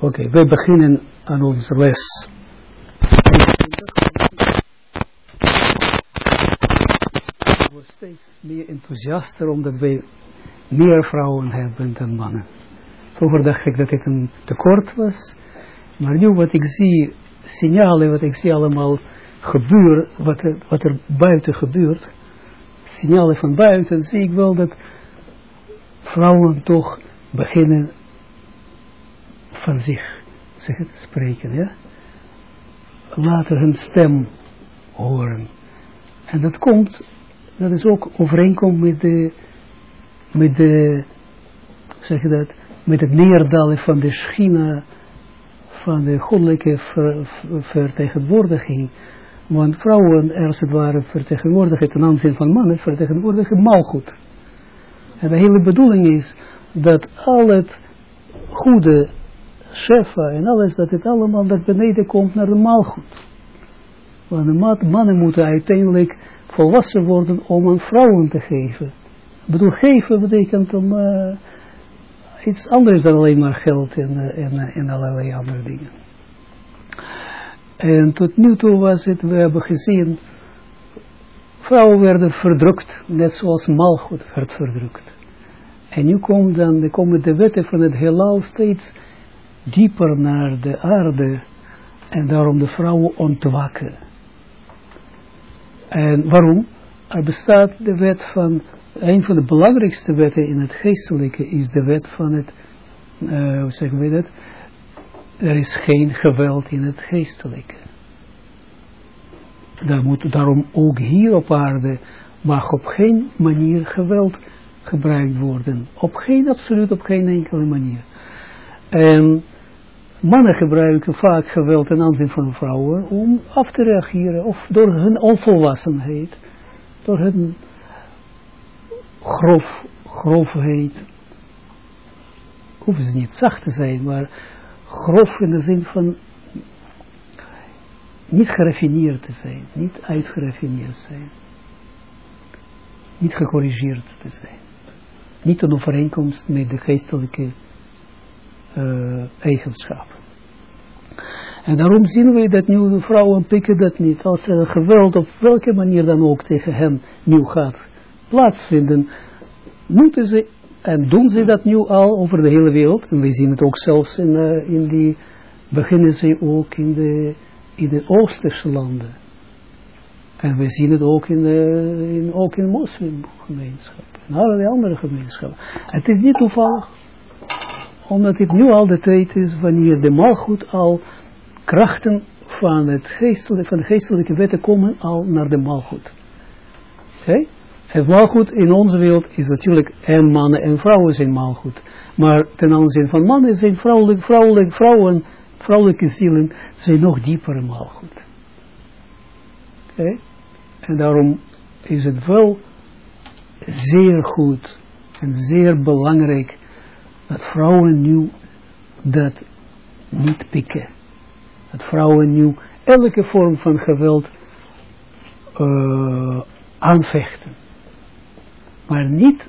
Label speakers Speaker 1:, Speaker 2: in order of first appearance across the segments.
Speaker 1: Oké, we beginnen aan onze les. We worden steeds meer enthousiaster omdat wij meer vrouwen hebben dan mannen. Vroeger dacht ik dat dit een tekort was, maar nu wat ik zie, signalen, wat ik zie allemaal gebeuren, wat er, wat er buiten gebeurt, signalen van buiten, zie ik wel dat vrouwen toch beginnen van zich zeg het, spreken, ja. Laten hun stem horen. En dat komt, dat is ook overeenkomt met de, met de, zeg je dat, met het neerdalen van de schina, van de goddelijke ver, vertegenwoordiging. Want vrouwen, als het ware, vertegenwoordigen ten aanzien van mannen, vertegenwoordigen maalgoed. En de hele bedoeling is dat al het goede Shefa en alles, dat het allemaal naar beneden komt naar de maalgoed. Want de mannen moeten uiteindelijk volwassen worden om aan vrouwen te geven. Ik bedoel, geven betekent om uh, iets anders dan alleen maar geld en, uh, en, en allerlei andere dingen. En tot nu toe was het, we hebben gezien, vrouwen werden verdrukt, net zoals maalgoed werd verdrukt. En nu komt dan, komen de wetten van het heelal steeds dieper naar de aarde en daarom de vrouwen ontwakken. En waarom? Er bestaat de wet van, een van de belangrijkste wetten in het geestelijke is de wet van het, uh, hoe zeggen we dat? Er is geen geweld in het geestelijke. Daar moet daarom ook hier op aarde mag op geen manier geweld gebruikt worden. Op geen, absoluut op geen enkele manier. En mannen gebruiken vaak geweld ten aanzien van vrouwen om af te reageren of door hun onvolwassenheid, door hun grof, grofheid, hoeven ze niet zacht te zijn, maar grof in de zin van niet geraffineerd te zijn, niet uitgeraffineerd zijn, niet gecorrigeerd te zijn, niet een overeenkomst met de geestelijke uh, eigenschap. En daarom zien we dat nu vrouwen pikken dat niet. Als er geweld op welke manier dan ook tegen hen nu gaat plaatsvinden, moeten ze, en doen ze dat nu al over de hele wereld, en we zien het ook zelfs in, uh, in die, beginnen ze ook in de, in de Oosterse landen. En we zien het ook in, de, in, ook in moslimgemeenschappen, en allerlei andere gemeenschappen. Het is niet toevallig omdat het nu al de tijd is wanneer de malgoed al krachten van, het geestelijke, van de geestelijke wetten komen al naar de malgoed. Het malgoed in onze wereld is natuurlijk en mannen en vrouwen zijn malgoed. Maar ten aanzien van mannen zijn vrouwelijk, vrouwelijk, vrouwen, vrouwelijke zielen zijn nog dieper malgoed. Okay? En daarom is het wel zeer goed en zeer belangrijk dat vrouwen nu dat niet pikken. Dat vrouwen nu elke vorm van geweld uh, aanvechten. Maar niet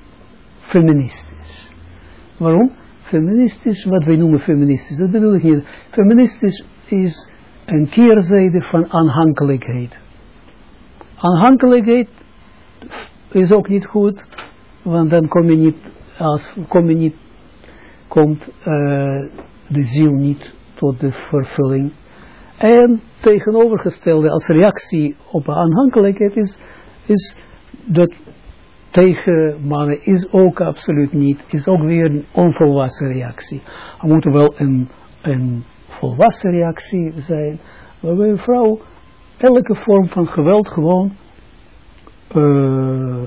Speaker 1: feministisch. Waarom? Feministisch, wat wij noemen feministisch, dat bedoel ik niet. Feministisch is een keerzijde van aanhankelijkheid. Aanhankelijkheid is ook niet goed, want dan kom je niet, als, kom je niet komt uh, de ziel niet tot de vervulling. En tegenovergestelde als reactie op aanhankelijkheid is, is dat tegen mannen is ook absoluut niet, is ook weer een onvolwassen reactie. Er moet wel een, een volwassen reactie zijn, waarbij een vrouw elke vorm van geweld gewoon uh,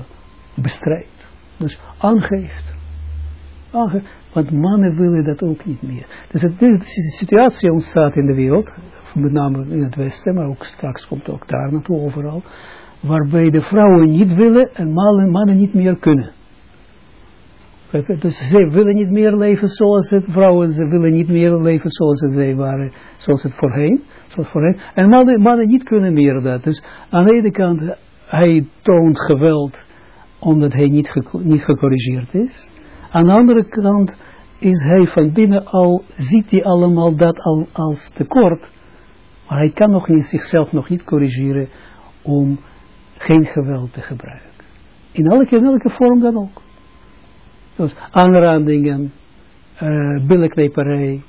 Speaker 1: bestrijdt. Dus aangeeft. aangeeft. Want mannen willen dat ook niet meer. Dus het, de situatie ontstaat in de wereld, met name in het Westen, maar ook straks komt ook daar naartoe overal, waarbij de vrouwen niet willen en mannen, niet meer kunnen. Dus ze willen niet meer leven zoals het vrouwen, ze willen niet meer leven zoals het zij waren, zoals het voorheen, zoals voorheen. En mannen, mannen niet kunnen meer dat. Dus aan de ene kant, hij toont geweld omdat hij niet, niet gecorrigeerd is. Aan de andere kant is hij van binnen al, ziet hij allemaal dat al als tekort, maar hij kan nog niet zichzelf nog niet corrigeren om geen geweld te gebruiken. In elke, in elke vorm dan ook. Dus aanrandingen, uh, billenkneperij,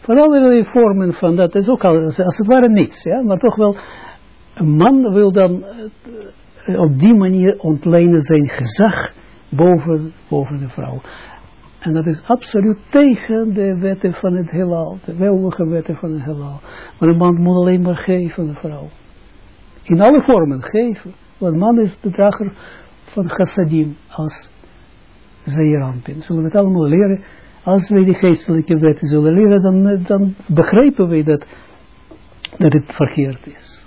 Speaker 1: van allerlei vormen van dat is ook al, als het ware niets, ja, maar toch wel, een man wil dan uh, op die manier ontlenen zijn gezag boven, boven de vrouw. En dat is absoluut tegen de wetten van het heelal, de welge wetten van het heelal. Maar een man moet alleen maar geven de vrouw. In alle vormen geven. Want man is de drager van chassadim als zeerampin. Zullen we het allemaal leren? Als wij die geestelijke wetten zullen leren, dan, dan begrijpen wij dat, dat het verkeerd is.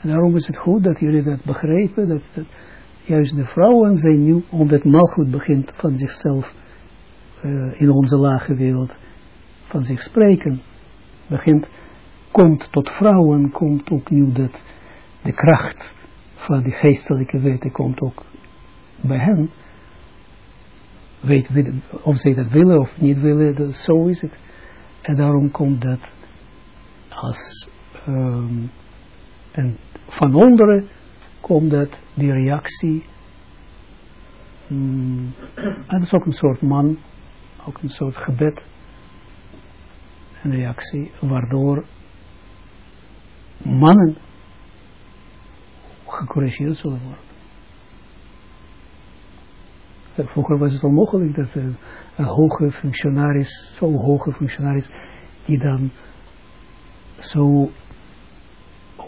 Speaker 1: En daarom is het goed dat jullie dat begrijpen, dat, dat juist de vrouwen zijn nu, omdat malgoed begint van zichzelf uh, in onze lage wereld van zich spreken, begint, komt tot vrouwen, komt ook nu dat de kracht van die geestelijke wetten komt ook bij hen. Weet, of zij dat willen of niet willen, dat, zo is het. En daarom komt dat als um, en van onderen komt dat die reactie. Mm, dat is ook een soort man, ook een soort gebed. Een reactie waardoor mannen gecorrigeerd zullen worden. Vroeger was het onmogelijk dat een, een hoge functionaris, zo'n hoge functionaris, die dan zo,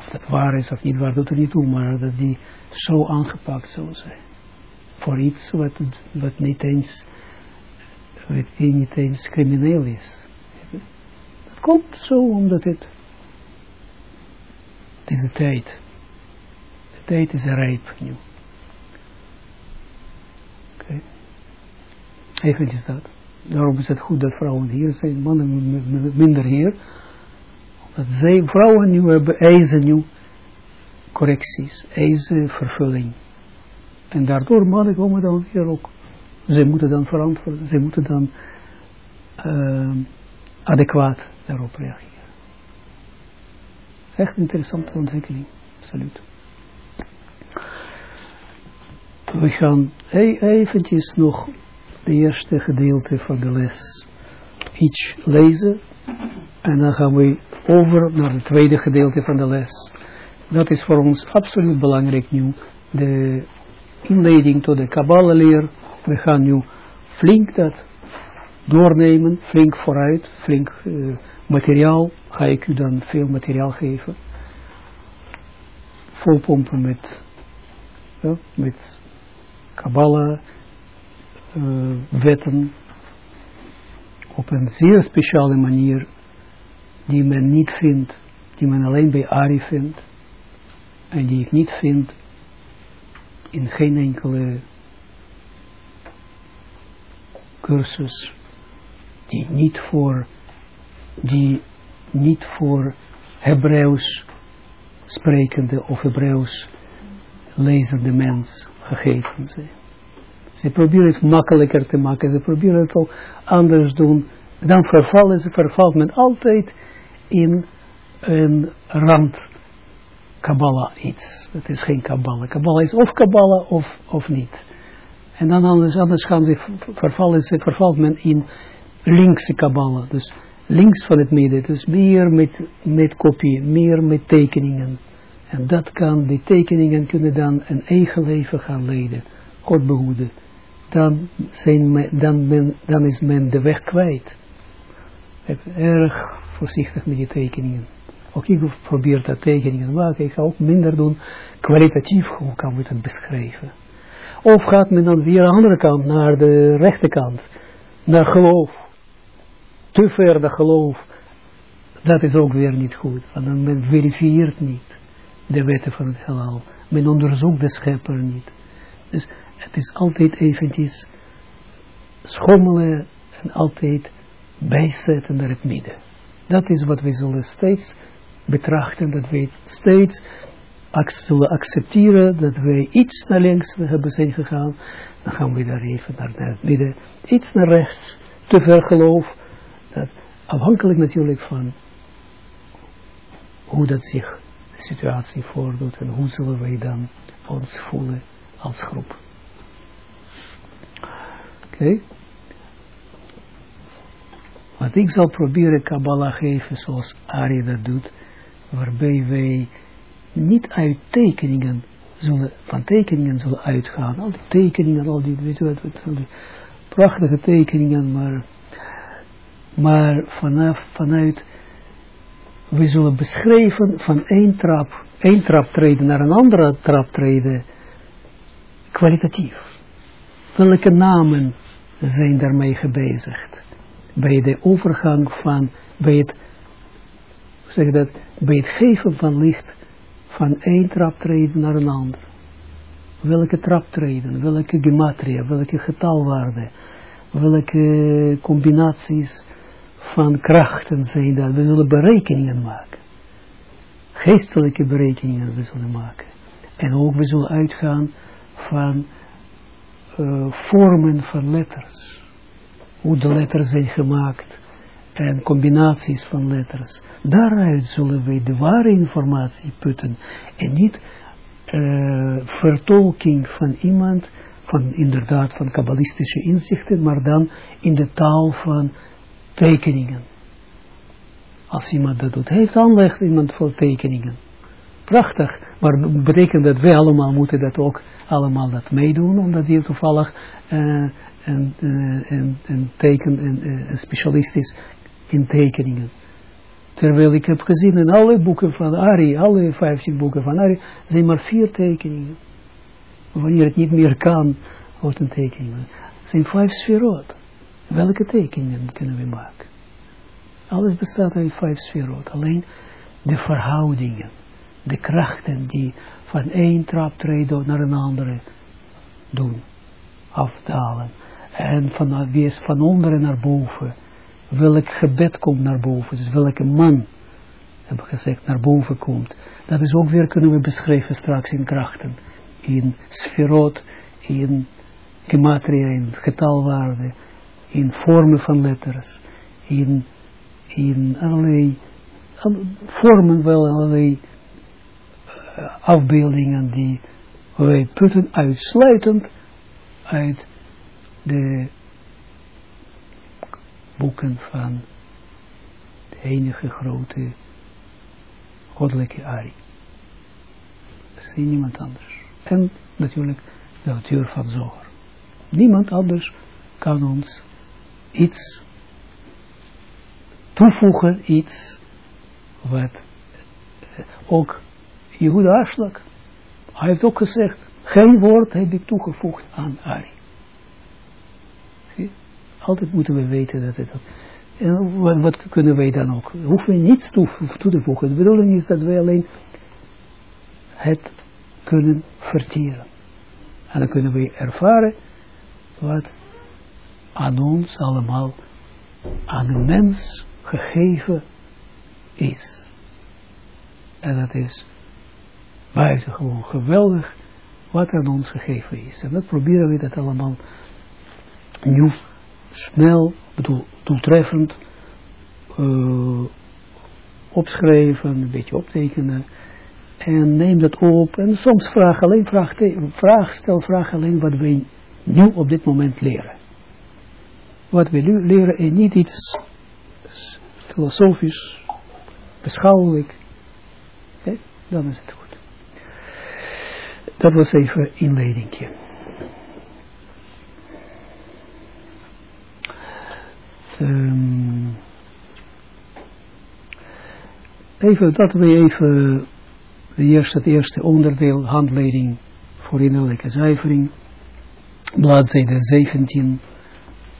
Speaker 1: of dat waar is of niet waar, doet er niet toe, maar dat die zo aangepakt zou zijn. Voor iets wat, wat niet eens, wat niet eens crimineel is. Dat komt zo omdat het, het is de tijd tijd is rijp nu. Oké. Even dat. Daarom is het goed dat vrouwen hier zijn, mannen minder hier. Dat zij, vrouwen nu hebben eisen nu correcties, eisen vervulling. En daardoor mannen komen dan weer ook. Ze moeten dan verantwoorden, ze moeten dan uh, adequaat daarop reageren. Is echt een interessante ontwikkeling, absoluut. we gaan eventjes nog de eerste gedeelte van de les iets lezen. En dan gaan we over naar het tweede gedeelte van de les. Dat is voor ons absoluut belangrijk nu. De inleiding tot de Kabbalah-leer. We gaan nu flink dat doornemen, flink vooruit, flink uh, materiaal. Ga ik u dan veel materiaal geven. Volpompen met, ja, met uh, wetten op een zeer speciale manier die men niet vindt, die men alleen bij Ari vindt en die ik niet vind in geen enkele cursus die niet voor die niet voor Hebreeuws sprekende of Hebreeuws lezende mens gegeven zijn. Ze proberen het makkelijker te maken, ze proberen het ook anders doen. Dan vervallen ze, vervalt men altijd in een rand Kabbalah iets. Het is geen Kabbalah. Kabbalah is of Kabbalah of, of niet. En dan anders, anders gaan ze vervallen, ze vervalt men in linkse Kabbalah. Dus links van het midden. Dus meer met, met kopie, meer met tekeningen. En dat kan, die tekeningen kunnen dan een eigen leven gaan leiden. God behoeden. Dan, zijn dan, dan is men de weg kwijt. Erg voorzichtig met die tekeningen. Ook ik probeer dat tekeningen te maken. Ik ga ook minder doen. Kwalitatief, hoe kan we beschrijven? Of gaat men dan weer aan de andere kant, naar de rechterkant. Naar geloof. Te ver de geloof. Dat is ook weer niet goed. Want dan men verifieert niet de wetten van het heelal. Men onderzoekt de schepper niet. Dus het is altijd eventjes schommelen en altijd bijzetten naar het midden. Dat is wat we zullen steeds betrachten, dat we steeds zullen accepteren dat wij iets naar links hebben zijn gegaan, dan gaan we daar even naar, het midden, iets naar rechts, te ver geloof, dat, afhankelijk natuurlijk van hoe dat zich de situatie voordoet en hoe zullen wij dan ons voelen als groep. Oké. Want ik zal proberen Kabbalah geven zoals Ari dat doet, waarbij wij niet uit tekeningen zullen, van tekeningen zullen uitgaan. Al die tekeningen, al die, prachtige tekeningen, maar, maar vanuit, we zullen beschrijven van één trap, één trap treden naar een andere trap treden, kwalitatief. Welke namen zijn daarmee gebezigd? Bij de overgang van, bij het, zeg dat, bij het geven van licht van één traptreden naar een ander. Welke traptreden, welke gematria, welke getalwaarden, welke combinaties van krachten zijn dat. We zullen berekeningen maken. Geestelijke berekeningen we zullen maken. En ook we zullen uitgaan van uh, vormen van letters. Hoe de letters zijn gemaakt en combinaties van letters. Daaruit zullen wij de ware informatie putten en niet uh, vertolking van iemand, van inderdaad van kabbalistische inzichten, maar dan in de taal van tekeningen. Als iemand dat doet, heeft aanleg iemand voor tekeningen. Prachtig, maar betekent dat wij allemaal moeten dat ook allemaal dat meedoen, omdat die toevallig uh, een, uh, een, een teken, een, een specialist is in tekeningen. Terwijl ik heb gezien in alle boeken van Ari, alle 15 boeken van Ari, zijn maar vier tekeningen. Wanneer het niet meer kan, wordt een tekening. Het zijn vijf sferot. Welke tekeningen kunnen we maken? Alles bestaat uit vijf sferot. Alleen de verhoudingen, de krachten die van één traptreden naar een andere doen, afdalen. En van, wie is van onderen naar boven. Welk gebed komt naar boven, dus welke man, heb ik gezegd, naar boven komt. Dat is ook weer, kunnen we beschrijven straks in krachten, in sferot, in gematria, in getalwaarde, in vormen van letters, in, in allerlei vormen wel, allerlei uh, afbeeldingen die wij putten uitsluitend uit de boeken van de enige grote goddelijke Ari. Is niemand anders. En natuurlijk de auteur van Zohar. Niemand anders kan ons iets toevoegen, iets wat eh, ook Jehuda Aslak, hij heeft ook gezegd, geen woord heb ik toegevoegd aan Ari. Altijd moeten we weten dat het... En wat, wat kunnen wij dan ook? Hoeven we niets toe, te voegen. De bedoeling is dat wij alleen het kunnen verteren. En dan kunnen we ervaren wat aan ons allemaal, aan de mens gegeven is. En dat is buitengewoon geweldig wat aan ons gegeven is. En dat proberen we dat allemaal nu snel, bedoel, doeltreffend uh, opschrijven, een beetje optekenen. En neem dat op. En soms vraag alleen, vraag, vraag, stel vraag alleen wat wij nu op dit moment leren. Wat we nu leren en niet iets filosofisch, beschouwelijk. Dan is het goed. Dat was even inleidingje. Um, even dat we even de eerste, het eerste onderdeel, handleiding voor innerlijke zuivering, bladzijde 17,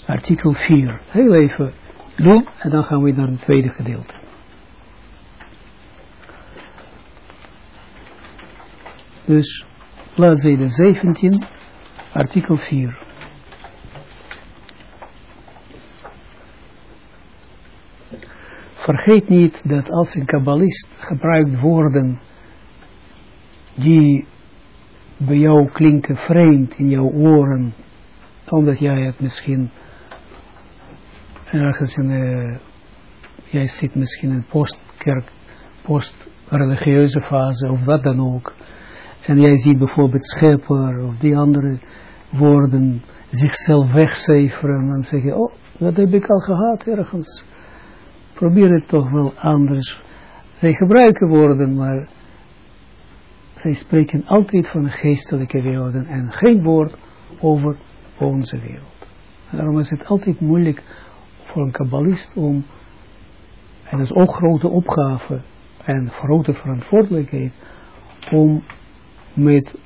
Speaker 1: artikel 4. Heel even doen en dan gaan we naar het tweede gedeelte. Dus bladzijde 17, artikel 4. Vergeet niet dat als een kabbalist gebruikt woorden die bij jou klinken vreemd in jouw oren, omdat jij het misschien ergens in de, jij zit misschien in postkerk, post-religieuze fase of wat dan ook. En jij ziet bijvoorbeeld schepper of die andere woorden zichzelf wegcijferen en dan zeg je, oh, dat heb ik al gehad ergens. Probeer het toch wel anders. Zij gebruiken woorden, maar zij spreken altijd van geestelijke werelden en geen woord over onze wereld. Daarom is het altijd moeilijk voor een kabbalist om, en dat is ook grote opgave en grote verantwoordelijkheid, om met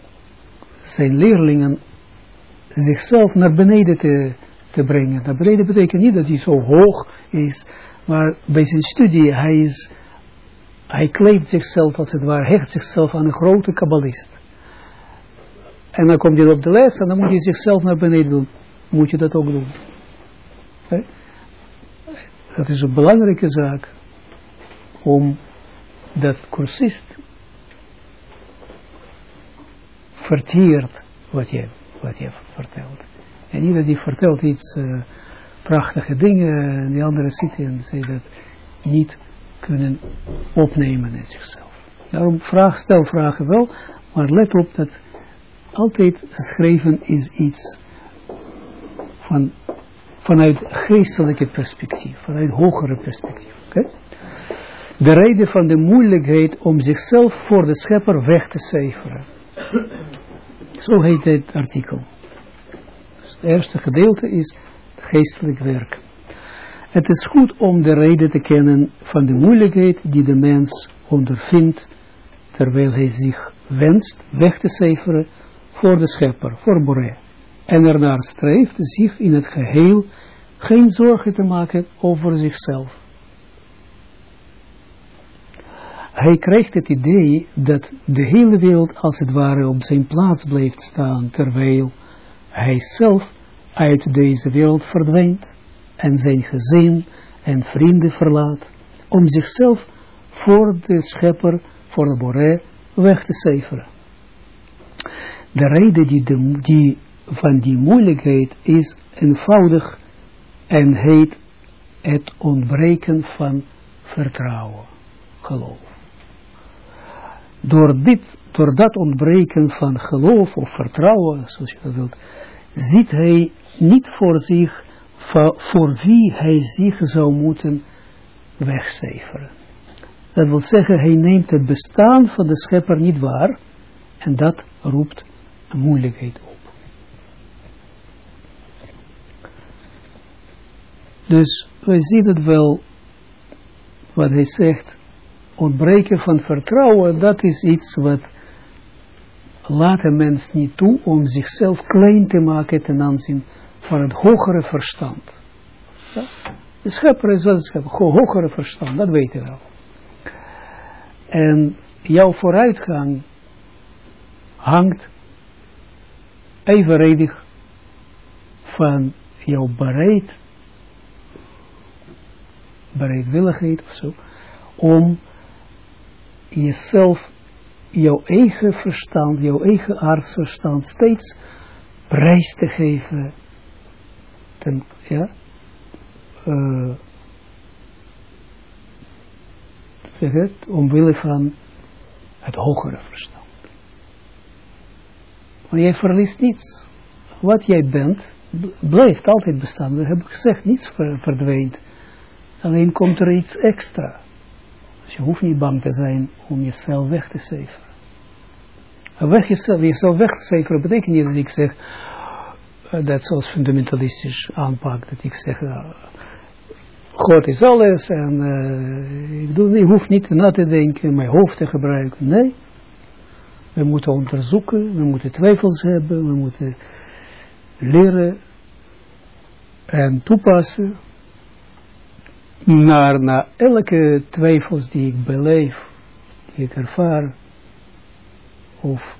Speaker 1: zijn leerlingen zichzelf naar beneden te, te brengen. Naar beneden betekent niet dat hij zo hoog is, maar bij zijn studie, hij is, hij kleedt zichzelf als het ware, hecht zichzelf aan een grote kabbalist. En dan komt hij op de les en dan moet hij zichzelf naar beneden doen. Moet je dat ook doen. Dat is een belangrijke zaak om dat cursist verteert wat je, wat je vertelt. En niet hij vertelt iets uh, prachtige dingen en die anderen zitten en ze dat niet kunnen opnemen in zichzelf. Daarom vraag, stel vragen wel, maar let op dat altijd geschreven is iets van, vanuit geestelijke perspectief, vanuit hogere perspectief. De reden van de moeilijkheid om zichzelf voor de schepper weg te cijferen. Zo heet dit artikel. Het eerste gedeelte is geestelijk werk. Het is goed om de reden te kennen van de moeilijkheid die de mens ondervindt terwijl hij zich wenst weg te cijferen voor de schepper, voor Boré. En ernaar streeft zich in het geheel geen zorgen te maken over zichzelf. Hij krijgt het idee dat de hele wereld als het ware op zijn plaats blijft staan, terwijl hij zelf uit deze wereld verdwijnt en zijn gezin en vrienden verlaat, om zichzelf voor de schepper, voor de Boré, weg te cijferen. De reden die, die van die moeilijkheid is eenvoudig en heet het ontbreken van vertrouwen, geloof. Door, dit, door dat ontbreken van geloof of vertrouwen, zoals je dat wilt, ziet hij niet voor zich, voor wie hij zich zou moeten wegcijferen. Dat wil zeggen, hij neemt het bestaan van de schepper niet waar en dat roept een moeilijkheid op. Dus wij zien het wel, wat hij zegt, ontbreken van vertrouwen, dat is iets wat laat een mens niet toe om zichzelf klein te maken ten aanzien van het hogere verstand. Ja? De schepper is wat het schepper, hogere verstand, dat weet je wel. En jouw vooruitgang hangt evenredig van jouw bereid, bereidwilligheid of zo, om jezelf, jouw eigen verstand, jouw eigen artsverstand steeds prijs te geven, ten, ja, uh, omwille van het hogere verstand. Want jij verliest niets. Wat jij bent, blijft altijd bestaan. We hebben gezegd, niets verdwijnt. Alleen komt er iets extra. Dus je hoeft niet bang te zijn om jezelf weg te cijferen. Weg jezelf, jezelf weg te cijferen betekent niet dat ik zeg, dat zoals fundamentalistisch aanpak, dat ik zeg, uh, God is alles en uh, ik, doe, ik hoef niet na te denken, mijn hoofd te gebruiken. Nee, we moeten onderzoeken, we moeten twijfels hebben, we moeten leren en toepassen naar, naar elke twijfels die ik beleef, die ik ervaar, of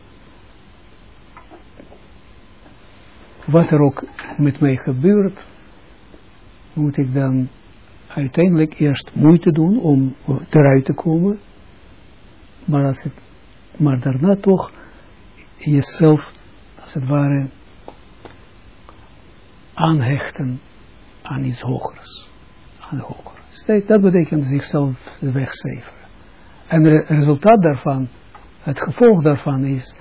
Speaker 1: wat er ook met mij gebeurt, moet ik dan uiteindelijk eerst moeite doen om eruit te komen. Maar als het maar daarna toch jezelf, als het ware, aanhechten aan iets hogers. Aan hogers. Dat betekent zichzelf wegcijferen. En het resultaat daarvan, het gevolg daarvan is,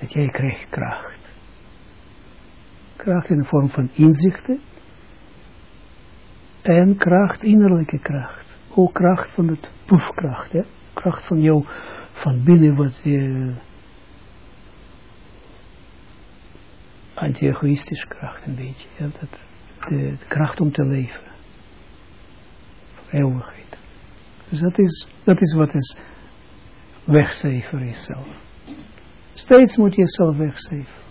Speaker 1: dat jij krijgt kracht. Kracht in de vorm van inzichten, en kracht, innerlijke kracht. Ook kracht van het proefkracht. Hè? Kracht van jou, van binnen wat je... Anti-egoïstisch kracht een beetje. Ja? Dat, de, kracht om te leven. Voor eeuwigheid. Dus dat is, dat is wat is wegcijfer is zelf. Steeds moet je jezelf wegcijferen.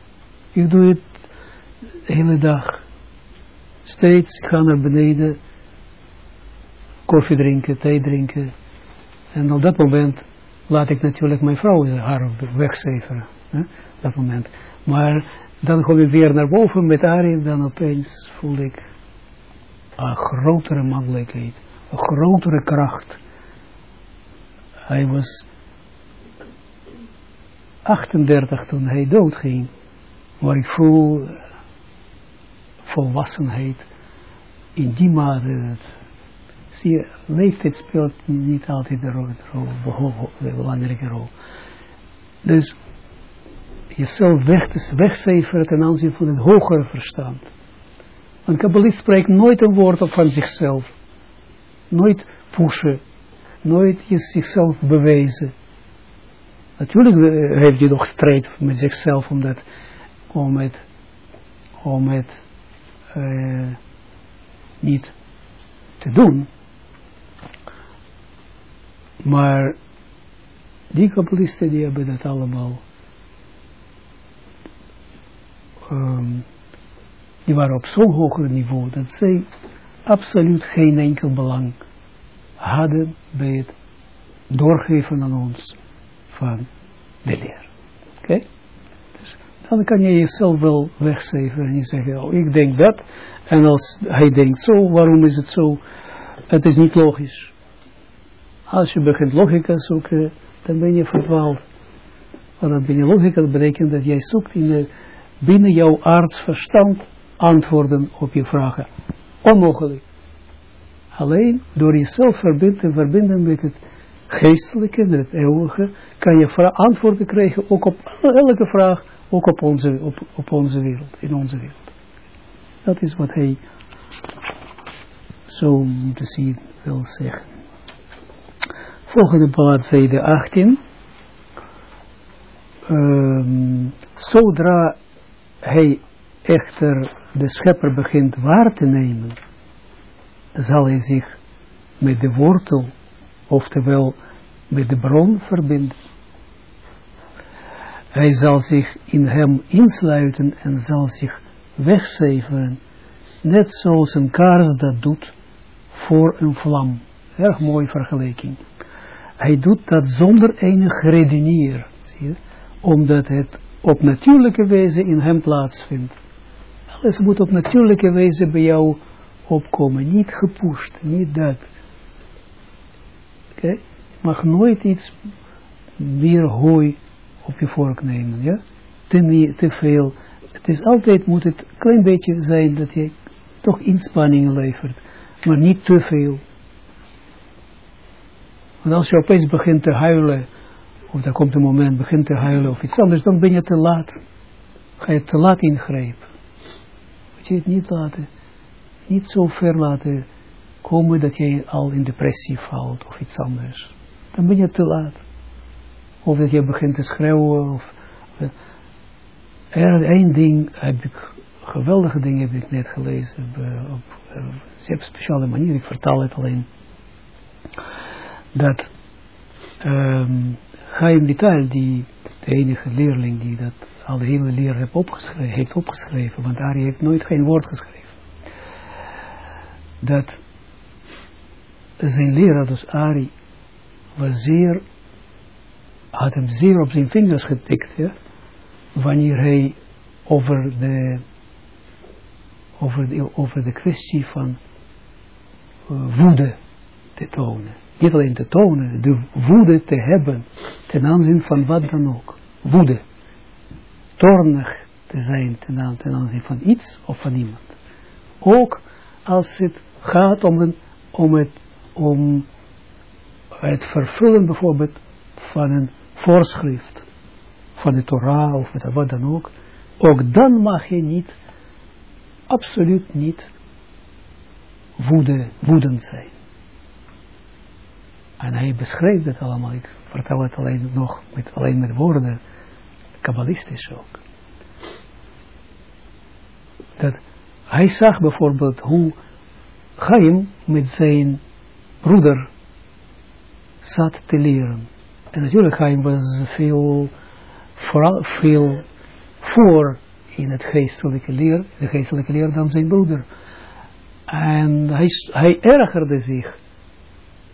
Speaker 1: Ik doe het de hele dag. Steeds ga naar beneden, koffie drinken, thee drinken. En op dat moment laat ik natuurlijk mijn vrouw haar wegcijferen. Hè, dat moment. Maar dan kom ik weer naar boven met Arie, dan opeens voel ik een grotere mannelijkheid, een grotere kracht. Hij was 38 toen hij doodging, maar ik voel volwassenheid in die mate. Zie je, leeftijd speelt niet altijd een rol, een belangrijke rol. Dus jezelf weg te wegcijferen ten aanzien van het hogere verstand. Een kabbalist spreekt nooit een woord op van zichzelf. Nooit pushen. Nooit zichzelf bewijzen. Natuurlijk eh, heeft hij nog strijd met zichzelf om, dat, om het, om het uh, niet te doen. Maar die kabbalisten die hebben dat allemaal, um, die waren op zo'n hoger niveau dat zij absoluut geen enkel belang hadden bij het doorgeven aan ons van de leer. Oké? Dan kan je jezelf wel wegcijferen en je oh, ik denk dat, en als hij denkt zo, waarom is het zo? Het is niet logisch. Als je begint logica zoeken, dan ben je verdwaald. Want dan ben je logica, dat betekent dat jij zoekt in binnen jouw artsverstand antwoorden op je vragen. Onmogelijk. Alleen door jezelf te verbinden met het geestelijke, met het eeuwige, kan je antwoorden krijgen ook op elke vraag, ook op onze, op, op onze wereld, in onze wereld. Dat is wat hij zo te zien wil zeggen. Volgende bladzijde 18. Um, zodra hij echter de schepper begint waar te nemen, zal hij zich met de wortel, oftewel met de bron verbinden. Hij zal zich in hem insluiten en zal zich wegcijferen, net zoals een kaars dat doet voor een vlam. Erg mooie vergelijking. Hij doet dat zonder enig redenier, zie je, omdat het op natuurlijke wijze in hem plaatsvindt. Alles moet op natuurlijke wijze bij jou opkomen, niet gepusht, niet dat. Oké, mag nooit iets meer hooi op je vork nemen, ja, te, te veel. Het is altijd, moet het een klein beetje zijn dat je toch inspanningen levert, maar niet te veel. Want als je opeens begint te huilen, of er komt een moment, begint te huilen of iets anders, dan ben je te laat. Ga je te laat ingrijpen. Moet je het niet laten, niet zo ver laten komen dat je al in depressie valt of iets anders. Dan ben je te laat. Of dat je begint te schreeuwen. Of, er één ding heb ik, geweldige dingen heb ik net gelezen. Op, op, op een speciale manier, ik vertaal het alleen dat um, Chaim die de enige leerling die dat al de hele leer heeft opgeschreven, heeft opgeschreven, want Ari heeft nooit geen woord geschreven, dat zijn leraar, dus Ari, was zeer, had hem zeer op zijn vingers getikt, ja, wanneer hij over de, over de, over de kwestie van uh, woede te tonen niet alleen te tonen, de woede te hebben ten aanzien van wat dan ook. Woede. Toornig te zijn ten, ten aanzien van iets of van iemand. Ook als het gaat om, een, om, het, om het vervullen bijvoorbeeld van een voorschrift van de Torah of wat dan ook, ook dan mag je niet, absoluut niet, woede, woedend zijn. En hij beschreef het allemaal, ik vertel het alleen nog met, alleen met woorden, kabbalistisch ook. Dat hij zag bijvoorbeeld hoe Chaim met zijn broeder zat te leren. En natuurlijk, Chaim was veel, veel voor in het geestelijke leer, de geestelijke leer dan zijn broeder. En hij, hij ergerde zich,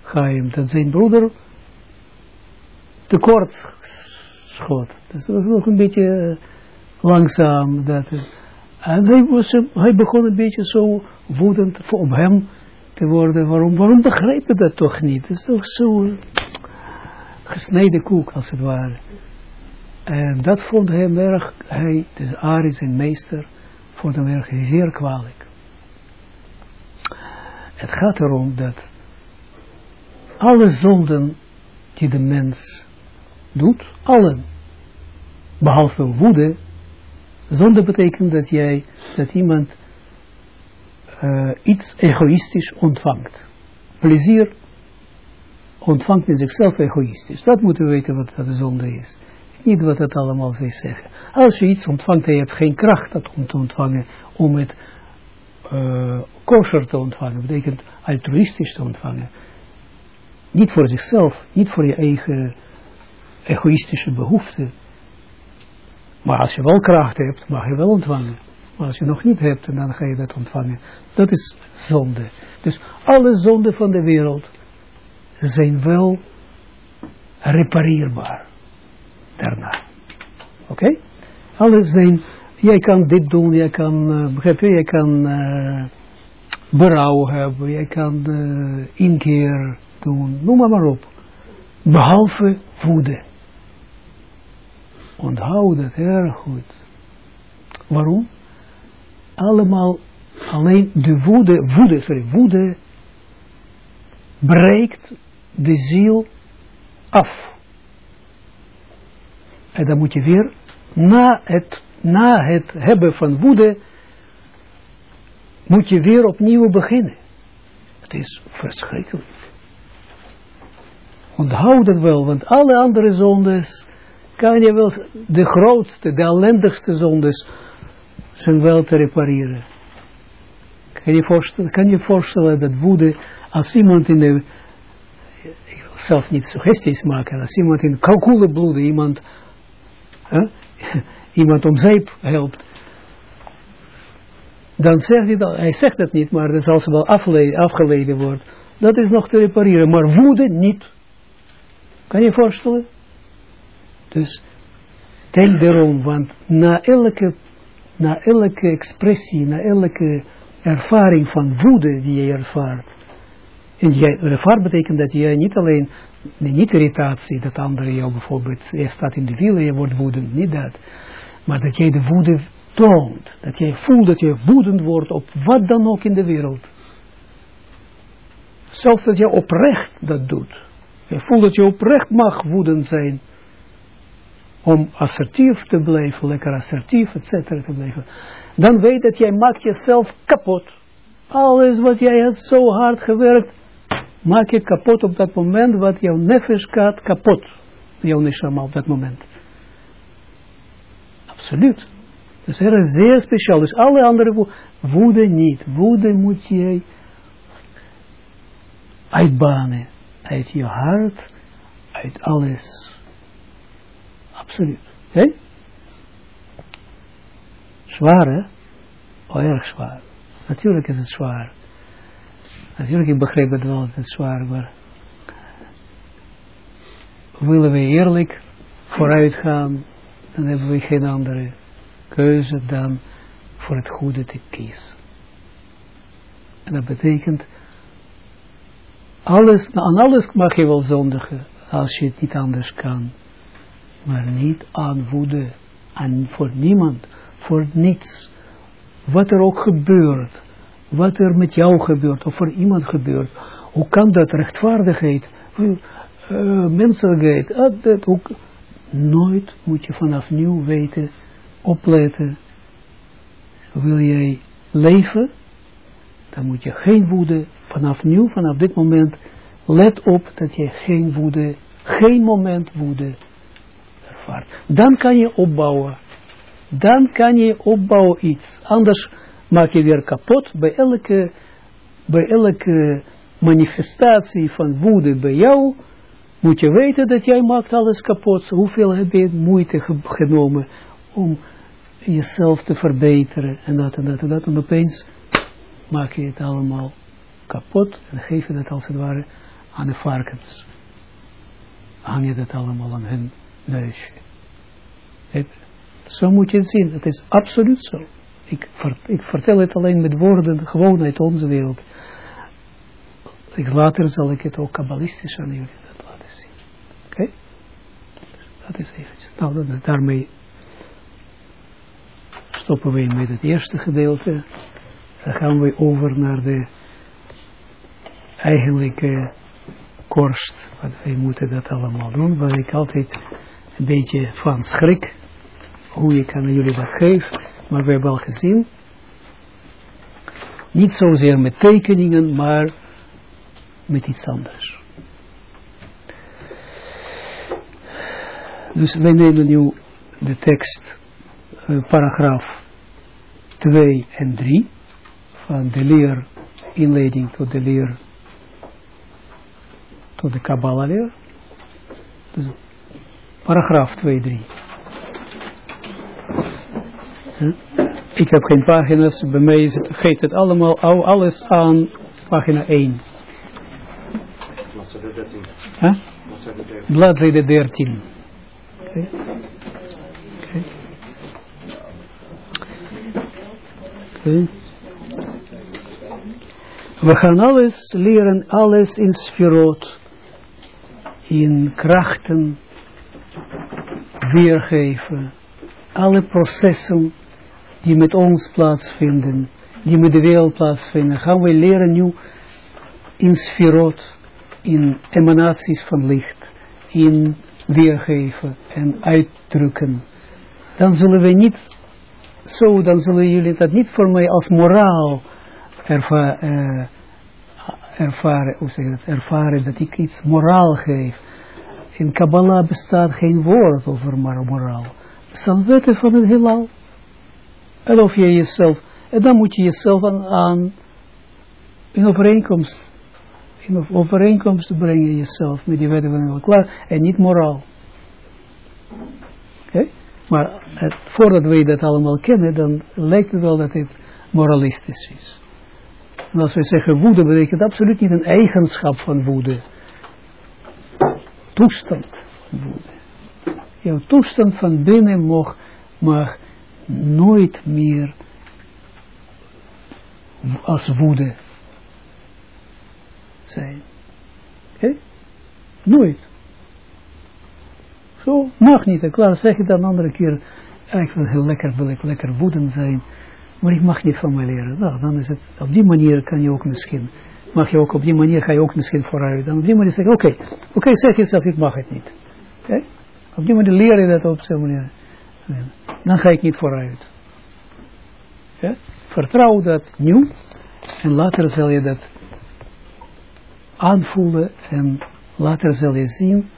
Speaker 1: Chaim, dat zijn broeder tekort schot. Dus dat was nog een beetje langzaam. Dat, en hij, was, hij begon een beetje zo woedend op hem te worden. Waarom, waarom begreep je dat toch niet? Het is toch zo gesneden koek, als het ware. En dat vond hem erg, hij, de Ari, zijn meester, vond hem erg zeer kwalijk. Het gaat erom dat alle zonden die de mens doet, allen, behalve woede, zonde betekent dat jij, dat iemand uh, iets egoïstisch ontvangt. Plezier ontvangt in zichzelf egoïstisch. Dat moeten we weten wat dat de zonde is. Niet wat het allemaal zij zeggen. Als je iets ontvangt en je hebt geen kracht om te ontvangen, om het uh, kosher te ontvangen, betekent altruïstisch te ontvangen. Niet voor zichzelf, niet voor je eigen egoïstische behoeften. Maar als je wel kracht hebt, mag je wel ontvangen. Maar als je nog niet hebt, dan ga je dat ontvangen. Dat is zonde. Dus alle zonden van de wereld zijn wel repareerbaar. Daarna. Oké? Okay? Alles zijn, jij kan dit doen, jij kan, uh, begrijp je, jij kan uh, berouw hebben, jij kan uh, inkeer doen, noem maar, op. Behalve woede. Onthoud dat erg goed. Waarom? Allemaal alleen de woede, woede, sorry, woede breekt de ziel af. En dan moet je weer na het, na het hebben van woede, moet je weer opnieuw beginnen. Het is verschrikkelijk. Onthoud het wel, want alle andere zondes kan je wel, de grootste, de ellendigste zondes, zijn wel te repareren. Kan je voorstellen, kan je voorstellen dat woede, als iemand in de, ik wil zelf niet suggesties maken, als iemand in kalkoele bloeden, iemand, hè, iemand om zeep helpt, dan zegt hij dat, hij zegt het niet, maar dat als wel afgeleid wordt, dat is nog te repareren, maar woede niet. Kan je je voorstellen? Dus denk erom, want na elke, na elke expressie, na elke ervaring van woede die je ervaart, en jij ervaart betekent dat je niet alleen, niet irritatie, dat anderen jou bijvoorbeeld, je staat in de wiel en je wordt woedend, niet dat, maar dat jij de woede toont, dat jij voelt dat je woedend wordt op wat dan ook in de wereld. Zelfs dat je oprecht dat doet. Je voelt dat je oprecht mag woedend zijn om assertief te blijven, lekker assertief, et cetera, te blijven, dan weet dat jij maakt jezelf kapot. Alles wat jij hebt zo hard gewerkt, maak je kapot op dat moment, wat jouw nefesh gaat kapot. Jouw neshama op dat moment. Absoluut. Dus is zeer speciaal. Dus alle andere woede niet. Woede moet je uitbanen. Uit je hart, uit alles. Absoluut. Zwaar, hè? Oh, erg zwaar. Natuurlijk is het zwaar. Natuurlijk, ik begrijp het wel, het is zwaar, maar willen we eerlijk vooruit gaan, dan hebben we geen andere keuze dan voor het goede te kiezen. En dat betekent alles, aan alles mag je wel zondigen, als je het niet anders kan. Maar niet aan woede, en voor niemand, voor niets. Wat er ook gebeurt, wat er met jou gebeurt, of voor iemand gebeurt. Hoe kan dat rechtvaardigheid, uh, menselijkheid, uh, dat ook. Nooit moet je vanaf nieuw weten, opletten. Wil jij leven, dan moet je geen woede, vanaf nieuw, vanaf dit moment, let op dat je geen woede, geen moment woede ervaart. Dan kan je opbouwen. Dan kan je opbouwen iets. Anders maak je weer kapot bij elke, bij elke manifestatie van woede bij jou. Moet je weten dat jij maakt alles kapot. Hoeveel heb je moeite genomen om jezelf te verbeteren en dat en dat en dat. En opeens maak je het allemaal kapot en geef je dat als het ware aan de varkens. Hang je dat allemaal aan hun neusje. Zo moet je het zien. Het is absoluut zo. Ik, ik vertel het alleen met woorden, gewoon uit onze wereld. Ik, later zal ik het ook kabbalistisch aan jullie laten zien. Oké? Dat is eventjes. Nou, is daarmee stoppen we met het eerste gedeelte. Dan gaan we over naar de eigenlijke korst. Want wij moeten dat allemaal doen. Waar ik altijd een beetje van schrik. Hoe ik aan jullie dat geef. Maar we hebben al gezien. Niet zozeer met tekeningen, maar met iets anders. Dus wij nemen nu de tekst, uh, paragraaf 2 en 3 van de leer, inleiding tot de leer, tot de Kabbalah leer. Dus paragraaf 2, 3. Ik heb geen pagina's, bij mij is het, geeft het allemaal, alles aan pagina 1. Bladzijde 13. Huh? Bladzijde 13. Okay. Okay. Okay. We gaan alles leren, alles in sferot, in krachten weergeven. Alle processen die met ons plaatsvinden, die met de wereld plaatsvinden, gaan we leren nu in sferot, in emanaties van licht, in weergeven en uitdrukken. Dan zullen we niet zo, dan zullen jullie dat niet voor mij als moraal uh, ervaren, hoe zeg je dat, ervaren dat ik iets moraal geef. In Kabbalah bestaat geen woord over moraal. Er bestaan wetten van het heelal. En of je jezelf, en dan moet je jezelf aan, aan in overeenkomst, in overeenkomst brengen jezelf met die wetten van klaar, en niet moraal. Oké? Maar het, voordat we dat allemaal kennen, dan lijkt het wel dat het moralistisch is. En als we zeggen woede, betekent absoluut niet een eigenschap van woede. Toestand van woede. Jouw toestand van binnen mag, mag nooit meer als woede zijn. Oké? Nooit. Zo, mag niet. Klaar, zeg je dan een andere keer, ik wil heel lekker, wil ik lekker woedend zijn, maar ik mag niet van mij leren. Nou, dan is het, op die manier kan je ook misschien, mag je ook, op die manier ga je ook misschien vooruit. Dan op die manier zeggen, oké, oké, okay, zeg jezelf, ik mag het niet. Oké? Op die manier leer je dat op zo'n manier. Dan ga ik niet vooruit. Okay? Vertrouw dat nieuw en later zal je dat aanvoelen en later zal je zien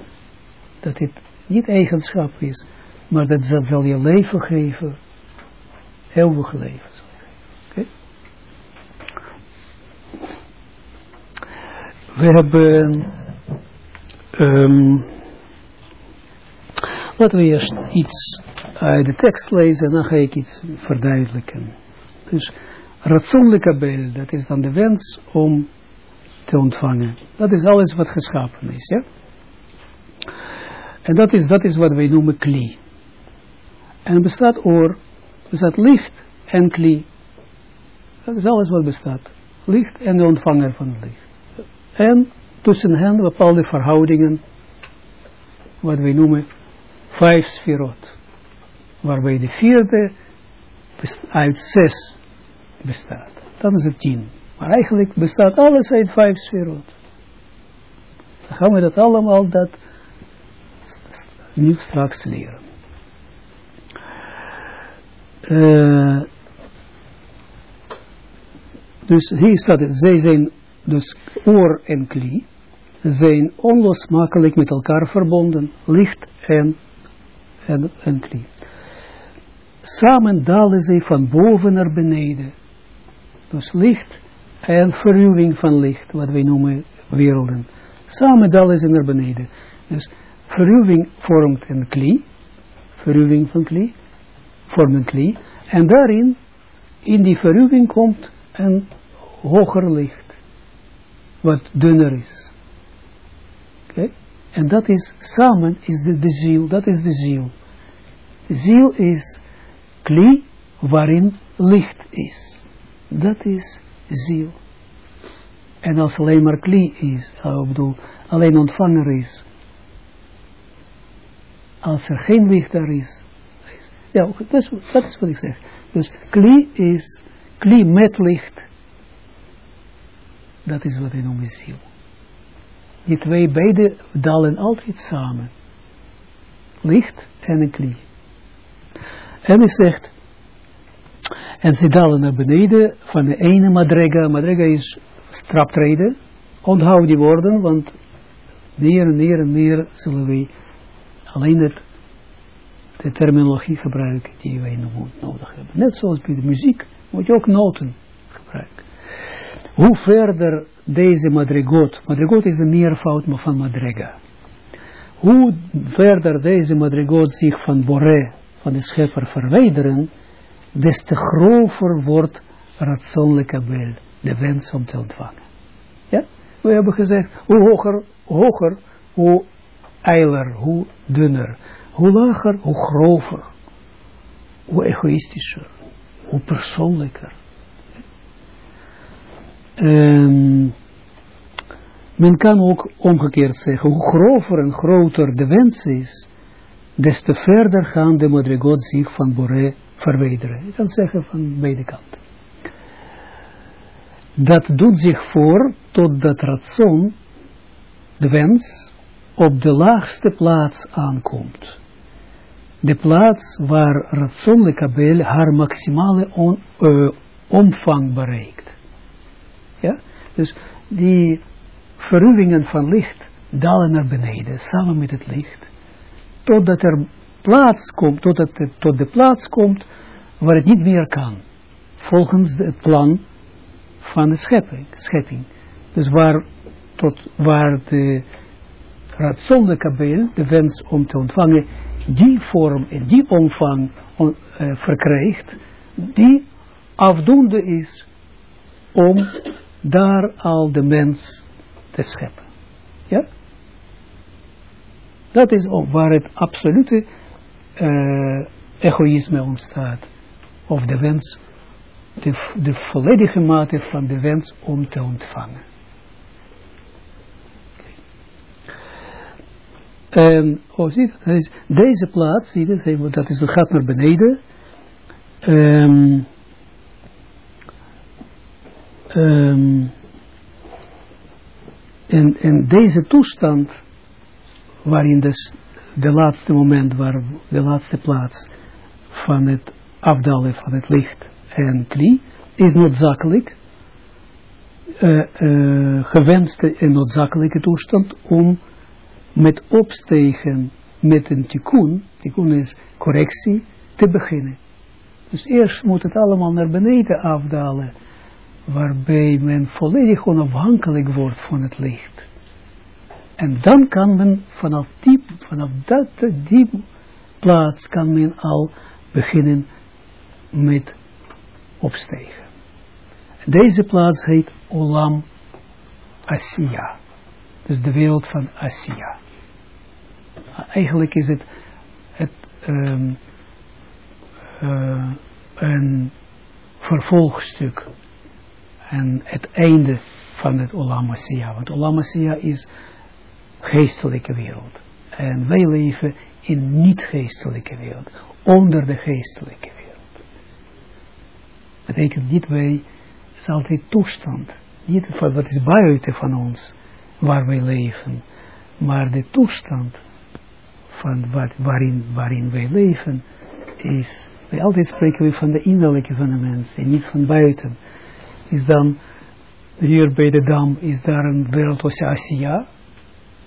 Speaker 1: dat dit niet eigenschap is, maar dat, dat zal je leven geven, eeuwig leven Oké? We hebben, um, laten we eerst iets de tekst lezen en dan ga ik iets verduidelijken. Dus rationelijke beeld, dat is dan de wens om te ontvangen. Dat is alles wat geschapen is. En dat is, dat is wat wij noemen kli. En er bestaat oor, bestaat licht en kli. Dat is alles wat bestaat. Licht en de ontvanger van het licht. En tussen hen bepaalde verhoudingen, wat we noemen vijf sferot, waarbij de vierde uit zes bestaat. Dan is het tien. Maar eigenlijk bestaat alles uit vijf sferot. Dan gaan we dat allemaal dat nu straks leren. Uh, dus hier staat het, zij zijn dus oor en klie, zijn onlosmakelijk met elkaar verbonden, licht en, en, en. Samen dalen zij van boven naar beneden. Dus licht en verruwing van licht, wat wij noemen werelden. Samen dalen ze naar beneden. Dus verruwing vormt een klie, verruwing van klie, vormt een klie, en daarin, in die verruwing komt een hoger licht, wat dunner is. Oké? En dat is, samen is de, ziel, dat is de ziel. Ziel is klie waarin licht is. Dat is ziel. En als alleen maar klie is, uh, ik bedoel, alleen ontvanger is, als er geen licht daar is, ja, dat is, dat is wat ik zeg. Dus kli is, kli met licht, dat is wat ik noem ziel. Die twee beide dalen altijd samen. Licht en een kli. En hij zegt, en ze dalen naar beneden van de ene madrega. Madrega is straptreden. Onthoud die woorden, want meer en meer en meer zullen wij alleen de terminologie gebruiken die wij nodig hebben. Net zoals bij de muziek moet je ook noten gebruiken. Hoe verder deze madrigot, madrigot is een meervoud van madrega. Hoe verder deze madrigot zich van Boré, van de schepper verwijderen, des te grover wordt wil, de wens om te ontvangen. Ja? We hebben gezegd, hoe hoger, hoger, hoe eiler, hoe dunner. Hoe lager, hoe grover. Hoe egoïstischer. Hoe persoonlijker. Um, men kan ook omgekeerd zeggen, hoe grover en groter de wens is, des te verder gaan de madrigot zich van Boré verwijderen. Je kan zeggen van beide kanten. Dat doet zich voor totdat ratson, de wens, op de laagste plaats aankomt. De plaats waar Ratson Kabel haar maximale on, uh, omvang bereikt. Ja? Dus die verruwingen van licht dalen naar beneden, samen met het licht, totdat er plaats komt, totdat het tot de plaats komt waar het niet meer kan, volgens het plan van de schepping. schepping. Dus waar, tot, waar de de wens om te ontvangen, die vorm en die omvang verkrijgt, die afdoende is om daar al de mens te scheppen. Ja? Dat is waar het absolute uh, egoïsme ontstaat. Of de wens, de, volledige mate van de wens om te ontvangen. En, oh, zie je, deze plaats, zie je, dat is, gaat naar beneden. Um, en, en deze toestand, waarin dus de laatste moment, waar de laatste plaats van het afdalen van het licht en kli, is noodzakelijk, uh, uh, gewenste en noodzakelijke toestand om met opstegen met een tikkun, tikkun is correctie, te beginnen. Dus eerst moet het allemaal naar beneden afdalen, waarbij men volledig onafhankelijk wordt van het licht. En dan kan men vanaf die, vanaf dat, die plaats kan men al beginnen met opstegen. Deze plaats heet Olam Asiya. Dus de wereld van Asiya eigenlijk is het, het um, een vervolgstuk en het einde van het Olam Want Olam is geestelijke wereld. En wij leven in niet-geestelijke wereld. Onder de geestelijke wereld. Betekent niet wij, is altijd toestand. Niet wat is buiten van ons, waar wij leven. Maar de toestand van wat, waarin, waarin wij leven, is, wij altijd spreken we van de innerlijke van de mens, en niet van buiten. Is dan, hier bij de dam, is daar een wereld als Asia,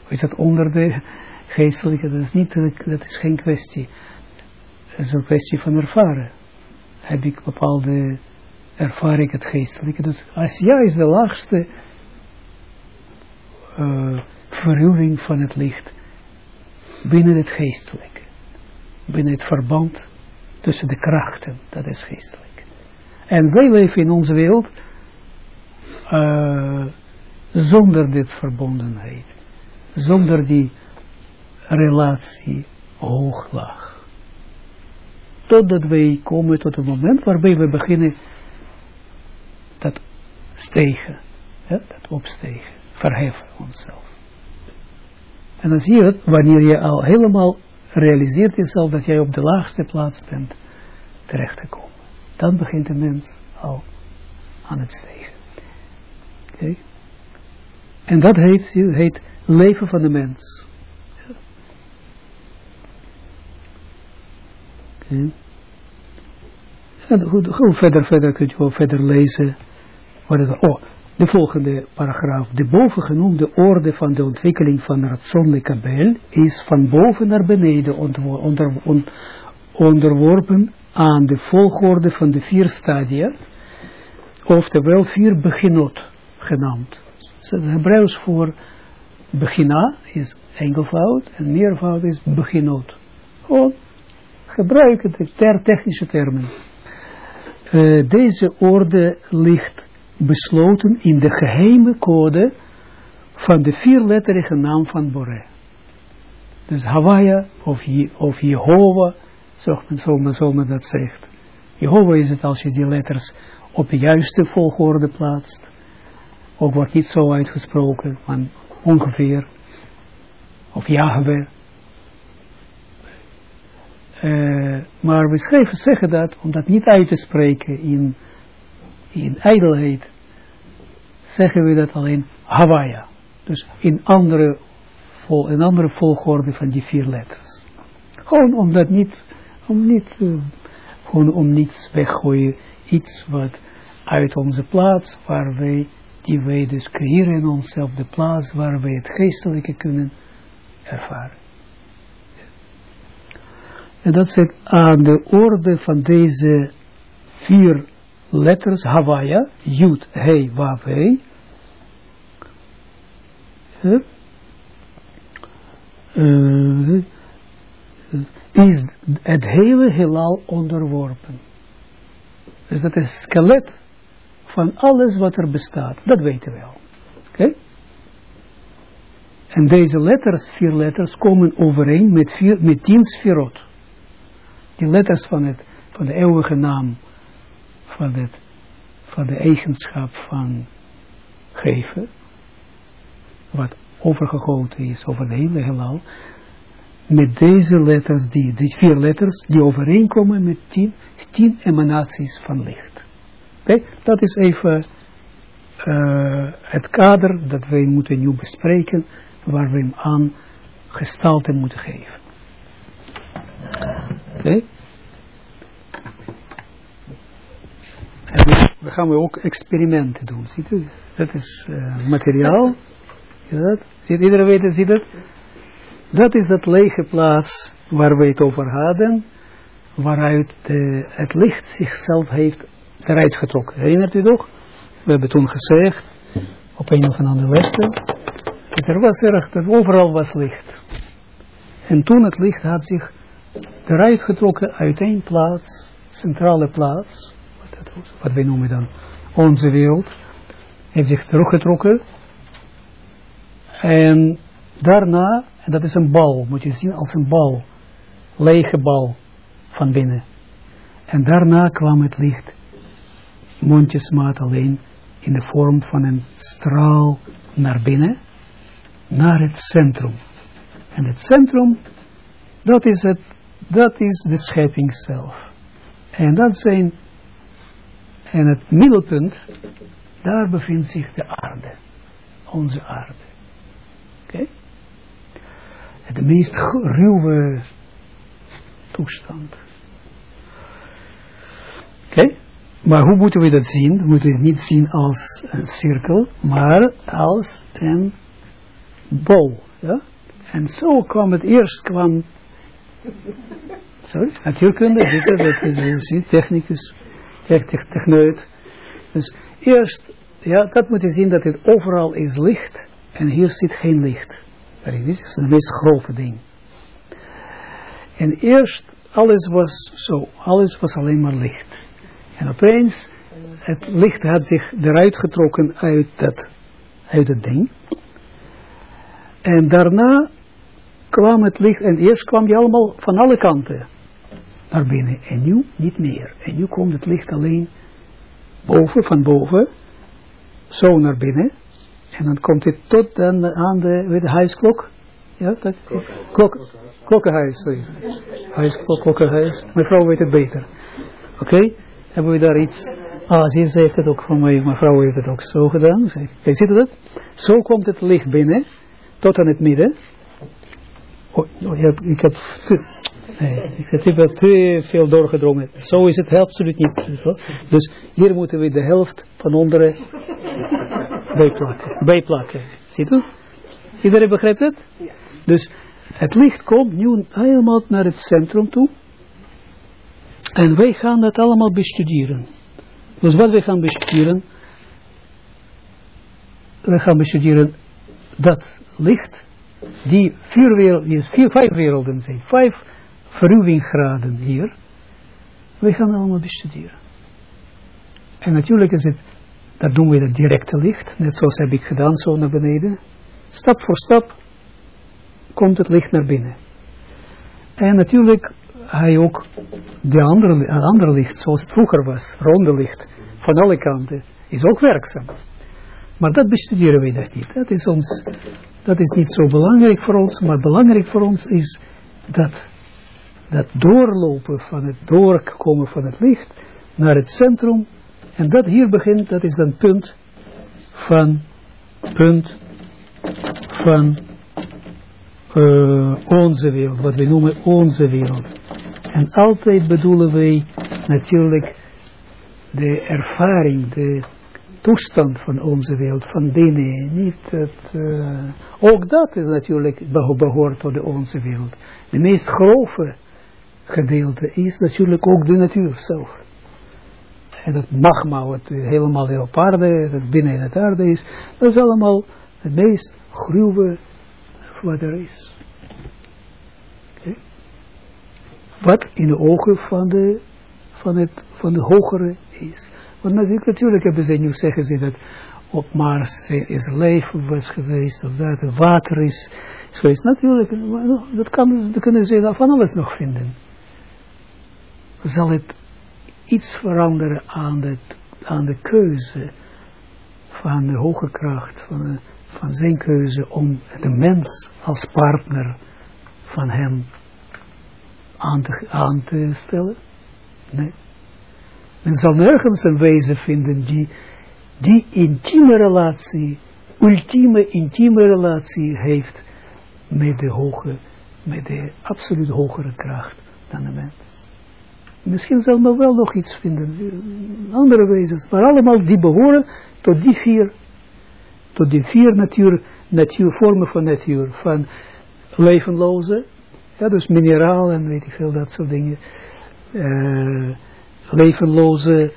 Speaker 1: is dat onder de geestelijke, dat is, niet, dat is geen kwestie. Het is een kwestie van ervaren. Heb ik bepaalde ervaring het geestelijke. Dus Asia is de laagste uh, verhuwing van het licht binnen het geestelijke. Binnen het verband tussen de krachten, dat is geestelijk. En wij leven in onze wereld uh, zonder dit verbondenheid. Zonder die relatie hoog-laag. Totdat wij komen tot een moment waarbij we beginnen dat stegen, dat opstegen, verheffen onszelf. En dan zie je het, wanneer je al helemaal realiseert jezelf dat jij op de laagste plaats bent terecht te komen. Dan begint de mens al aan het stegen. Oké? En dat heet, heet leven van de mens. Oké? En goed, verder, verder kun je wel verder lezen. Het, oh, de volgende paragraaf. De bovengenoemde orde van de ontwikkeling van het zonlijke bel is van boven naar beneden onder, onderworpen aan de volgorde van de vier stadia, oftewel vier beginot genaamd. Het Hebreeuws voor begina is enkelvoud en meervoud is beginot. Gewoon gebruiken de ter technische termen. Uh, deze orde ligt besloten in de geheime code van de vierletterige naam van Boré. Dus Hawaii of, of Jehovah, zo men, zo, dat zegt. Jehovah is het als je die letters op de juiste volgorde plaatst. Ook wordt niet zo uitgesproken, maar ongeveer. Of Yahweh. Uh, maar we schrijven, zeggen dat om dat niet uit te spreken in in ijdelheid zeggen we dat alleen Hawaii. Dus in andere, vol, in andere volgorde van die vier letters. Gewoon om dat niet, om niet, uh, gewoon om niets weggooien, iets wat uit onze plaats, waar wij, die wij dus creëren in onszelf, de plaats waar wij het geestelijke kunnen ervaren. En dat zit aan de orde van deze vier letters Hawaii, Jud, He, Wav, He, uh, is het hele heelal onderworpen. Dus dat is skelet van alles wat er bestaat. Dat weten we al. Oké? En deze letters, vier letters, komen overeen met, vier, met tien sferot. Die letters van, het, van de eeuwige naam van, het, van de eigenschap van geven, wat overgegoten is over de hele heelal, met deze letters, die, die vier letters, die overeenkomen met tien, tien emanaties van licht. Dat is even uh, het kader dat wij moeten nu bespreken, waar we hem aan gestalte moeten geven. Oké? We gaan we ook experimenten doen, ziet u? Dat is uh, materiaal. Dat? Ziet iedereen weten, ziet het? Dat is het lege plaats waar we het over hadden, waaruit het licht zichzelf heeft eruit getrokken. Herinnert u toch? We hebben toen gezegd, op een of andere lessen, dat er was erg, dat overal was licht. En toen het licht had zich eruit getrokken uit één plaats, centrale plaats, wat wij noemen dan onze wereld, heeft zich teruggetrokken. En daarna, en dat is een bal, moet je zien als een bal, lege bal van binnen. En daarna kwam het licht, mondjesmaat alleen, in de vorm van een straal naar binnen, naar het centrum. En het centrum, dat is, het, dat is de schepping zelf. En dat zijn, en het middelpunt, daar bevindt zich de aarde. Onze aarde. Oké? De meest ruwe toestand. Oké? Maar hoe moeten we dat zien? We moeten het niet zien als een cirkel, maar als een bol. Ja? En zo kwam het eerst, kwam, sorry, natuurkunde, dat is een technicus, techneut. Dus eerst, ja, dat moet je zien dat het overal is licht en hier zit geen licht. Dit is het meest grove ding. En eerst, alles was zo, alles was alleen maar licht. En opeens, het licht had zich eruit getrokken uit, dat, uit het ding. En daarna kwam het licht, en eerst kwam die allemaal van alle kanten naar binnen. En nu niet meer. En nu komt het licht alleen boven, van boven, zo naar binnen. En dan komt het tot aan de, weet de huisklok. Ja, dat, klok, klokkenhuis, sorry. Huisklok, klokkenhuis. Mijn vrouw weet het beter. Oké, hebben we daar iets... Ah, ze heeft het ook van mij, mijn vrouw heeft het ook zo gedaan. Kijk, ziet u dat? Zo komt het licht binnen, tot aan het midden. Oh, oh ik heb Nee, ik heb te veel doorgedrongen. Zo is het absoluut niet. Dus hier moeten we de helft van onderen bijplakken. bijplakken. Ziet u? Iedereen begrijpt het? Dus het licht komt nu helemaal naar het centrum toe. En wij gaan dat allemaal bestuderen. Dus wat wij gaan bestuderen, we gaan bestuderen dat licht, die vijf werelden zijn, vijf verruwinggraden hier, we gaan allemaal bestuderen. En natuurlijk is het, dat doen we het directe licht, net zoals heb ik gedaan, zo naar beneden. Stap voor stap komt het licht naar binnen. En natuurlijk hij ook de andere, andere licht, zoals het vroeger was, ronde licht, van alle kanten, is ook werkzaam. Maar dat bestuderen we dat niet. Dat is, ons, dat is niet zo belangrijk voor ons, maar belangrijk voor ons is dat dat doorlopen van het doorkomen van het licht naar het centrum. En dat hier begint, dat is dan punt van, punt van uh, onze wereld, wat we noemen onze wereld. En altijd bedoelen wij natuurlijk de ervaring, de toestand van onze wereld, van binnen. Niet het, uh, ook dat is natuurlijk behoort tot de onze wereld. De meest grove gedeelte is natuurlijk ook de natuur zelf. En dat magma wat helemaal op aarde, dat binnen het aarde is, dat is allemaal het meest gruwe wat er is. Okay. Wat in de ogen van de, van, het, van de hogere is. Want natuurlijk, natuurlijk hebben ze nu zeggen ze dat op Mars is leven was geweest, of dat water is, is geweest. Natuurlijk, dat, dat kunnen ze van alles nog vinden zal het iets veranderen aan de, aan de keuze van de hoge kracht, van, van zijn keuze om de mens als partner van hem aan te, stellen? Nee. Men zal nergens een wezen vinden die die intieme relatie, ultieme intieme relatie heeft met de hoge, met de absoluut hogere kracht dan de mens. Misschien zal men wel nog iets vinden, andere wezens, maar allemaal die behoren tot die vier, tot die vier natuur, natuur vormen van natuur, van levenloze, ja, dus mineraal en weet ik veel, dat soort dingen, uh, levenloze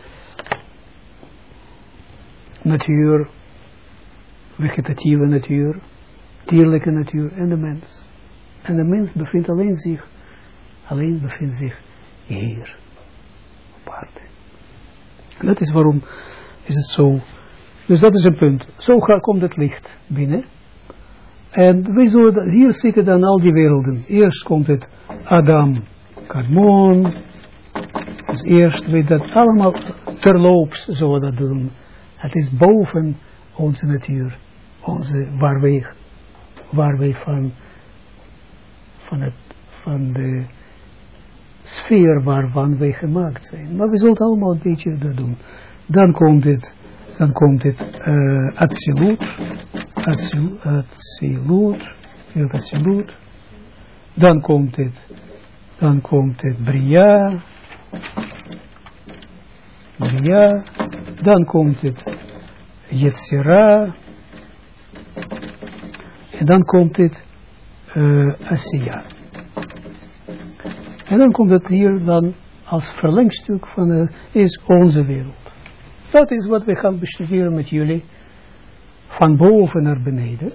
Speaker 1: natuur, vegetatieve natuur, dierlijke natuur en de mens. En de mens bevindt alleen zich, alleen bevindt zich hier. Op aarde. Dat is waarom is het zo. Dus dat is een punt. Zo komt het licht binnen. En we zullen, hier zitten dan al die werelden. Eerst komt het Adam, Kadmon. Dus eerst we dat allemaal terloops zullen dat doen. Het is boven onze natuur, onze, waar wij, waar wij van, van, het, van de sfeer waarvan wij gemaakt zijn. Maar we zullen allemaal een beetje dat doen. Dan komt het, dan komt het uh, absoluut, absoluut, absoluut, absoluut. Dan komt het, dan komt het bria, bria, dan komt het Yetzira, en dan komt het uh, Asiya. En dan komt het hier dan als verlengstuk van de, is onze wereld. Dat is wat we gaan bestuderen met jullie, van boven naar beneden.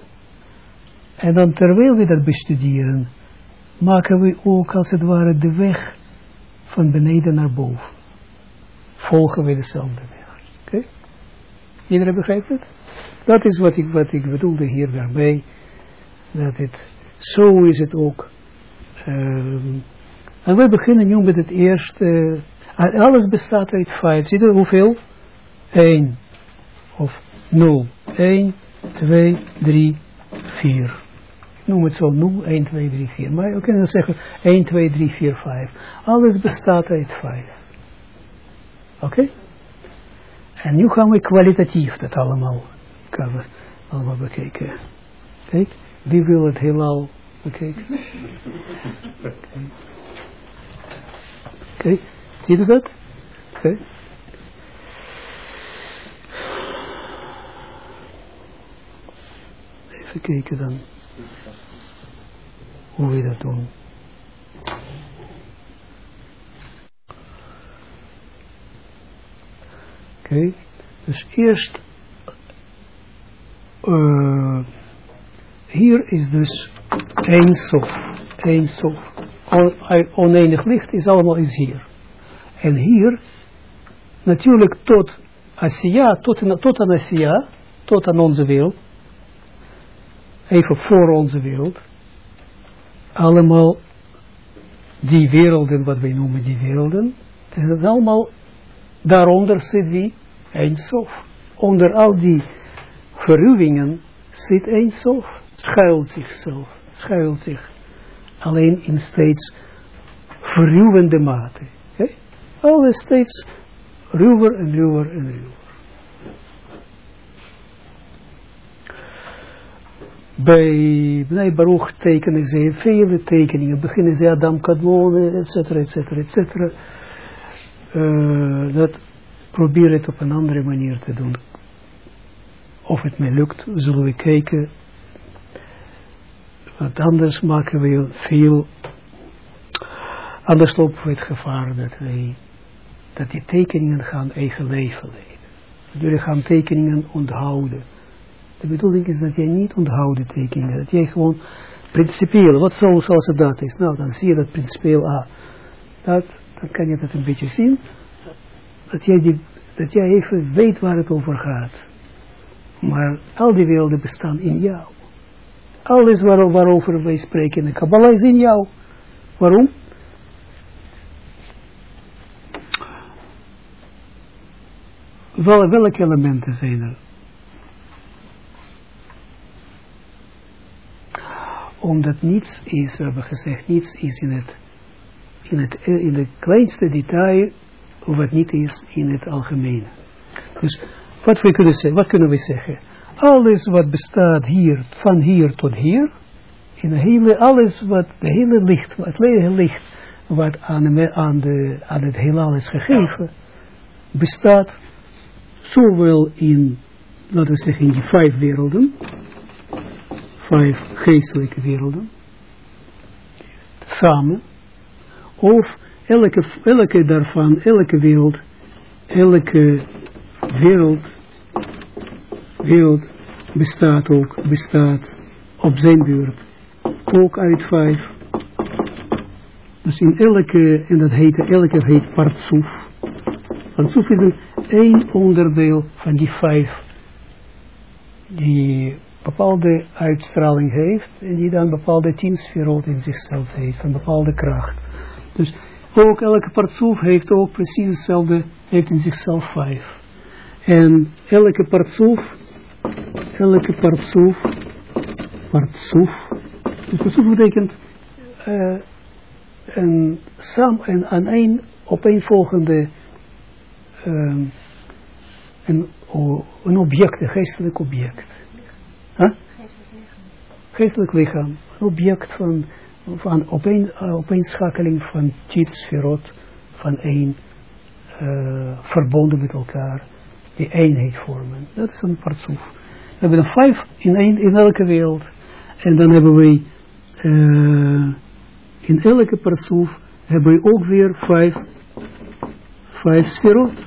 Speaker 1: En dan terwijl we dat bestuderen, maken we ook als het ware de weg van beneden naar boven. Volgen we dezelfde weg. Oké? Iedereen begrijpt het? Dat is wat ik, wat ik bedoelde hier daarmee. Dat het, zo is het ook. Um, en we beginnen nu met het eerste. Alles bestaat uit vijf. Zie je hoeveel? 1 of 0. 1, 2, 3, 4. Noem het zo 0, 1, 2, 3, 4. Maar je kan zeggen 1, 2, 3, 4, 5. Alles bestaat uit 5. Oké? Okay? En nu gaan we kwalitatief dat allemaal, we allemaal bekijken. Kijk, wie wil het heelal bekijken? Oké. Okay. Oké, zie je dat? Oké. Even kijken dan hoe we dat doen. Oké, dus eerst uh, hier is dus één sof, één sof. oneindig licht is allemaal is hier. En hier, natuurlijk tot Asiya, tot, tot aan Asiya, tot aan onze wereld, even voor onze wereld, allemaal die werelden, wat wij noemen die werelden, het is allemaal, daaronder zit wie? Eindsof. Onder al die verruwingen zit Eindsof, schuilt zichzelf, schuilt zich alleen in steeds verruwende mate. Alles steeds ruwer en ruwer en ruwer. Bij Bnei Baruch tekenen ze vele tekeningen, beginnen ze Adam Kadmon, et cetera, et cetera, et cetera. Uh, dat probeer het op een andere manier te doen. Of het mij lukt, zullen we kijken want anders maken we veel, anders lopen we het gevaar dat wij, dat die tekeningen gaan eigen leven leiden. Jullie gaan tekeningen onthouden. De bedoeling is dat jij niet onthouden tekeningen, dat jij gewoon principieel, wat zo zoals het dat is, nou dan zie je dat principieel, ah, dat, dan kan je dat een beetje zien, dat jij, die, dat jij even weet waar het over gaat. Maar al die werelden bestaan in jou. Alles waar, waarover wij spreken in de Kabbalah is in jou. Waarom? Wel, welke elementen zijn er? Omdat niets is, we gezegd, niets is in het, in het, in het kleinste detail wat niet is in het algemene. Dus wat, we kunnen zeggen, wat kunnen we zeggen? alles wat bestaat hier, van hier tot hier, in de hele, alles wat, de hele licht, het hele licht, wat aan, aan, de, aan het heelal is gegeven, bestaat zowel in, laten we zeggen, in die vijf werelden, vijf geestelijke werelden, samen, of elke, elke daarvan, elke wereld, elke wereld wereld bestaat ook, bestaat op zijn beurt ook uit vijf. Dus in elke, en dat heet, elke heet partsoef. Partsoef is een één onderdeel van die vijf die bepaalde uitstraling heeft en die dan bepaalde tiensferot in zichzelf heeft, een bepaalde kracht. Dus ook elke partsoef heeft ook precies hetzelfde, heeft in zichzelf vijf. En elke partsoef, elke partsoef, partsoef, dus partsoef betekent uh, een, sam, een, een, een opeenvolgende een, een object, een geestelijk object. Huh? Geestelijk lichaam. Een object van, van opeen, uh, opeenschakeling van chit, sferot, van één, uh, verbonden met elkaar, die eenheid vormen. Dat is een partsoef. We hebben er vijf in, een, in elke wereld. En dan hebben we uh, in elke partsoef hebben we ook weer vijf, vijf sferot.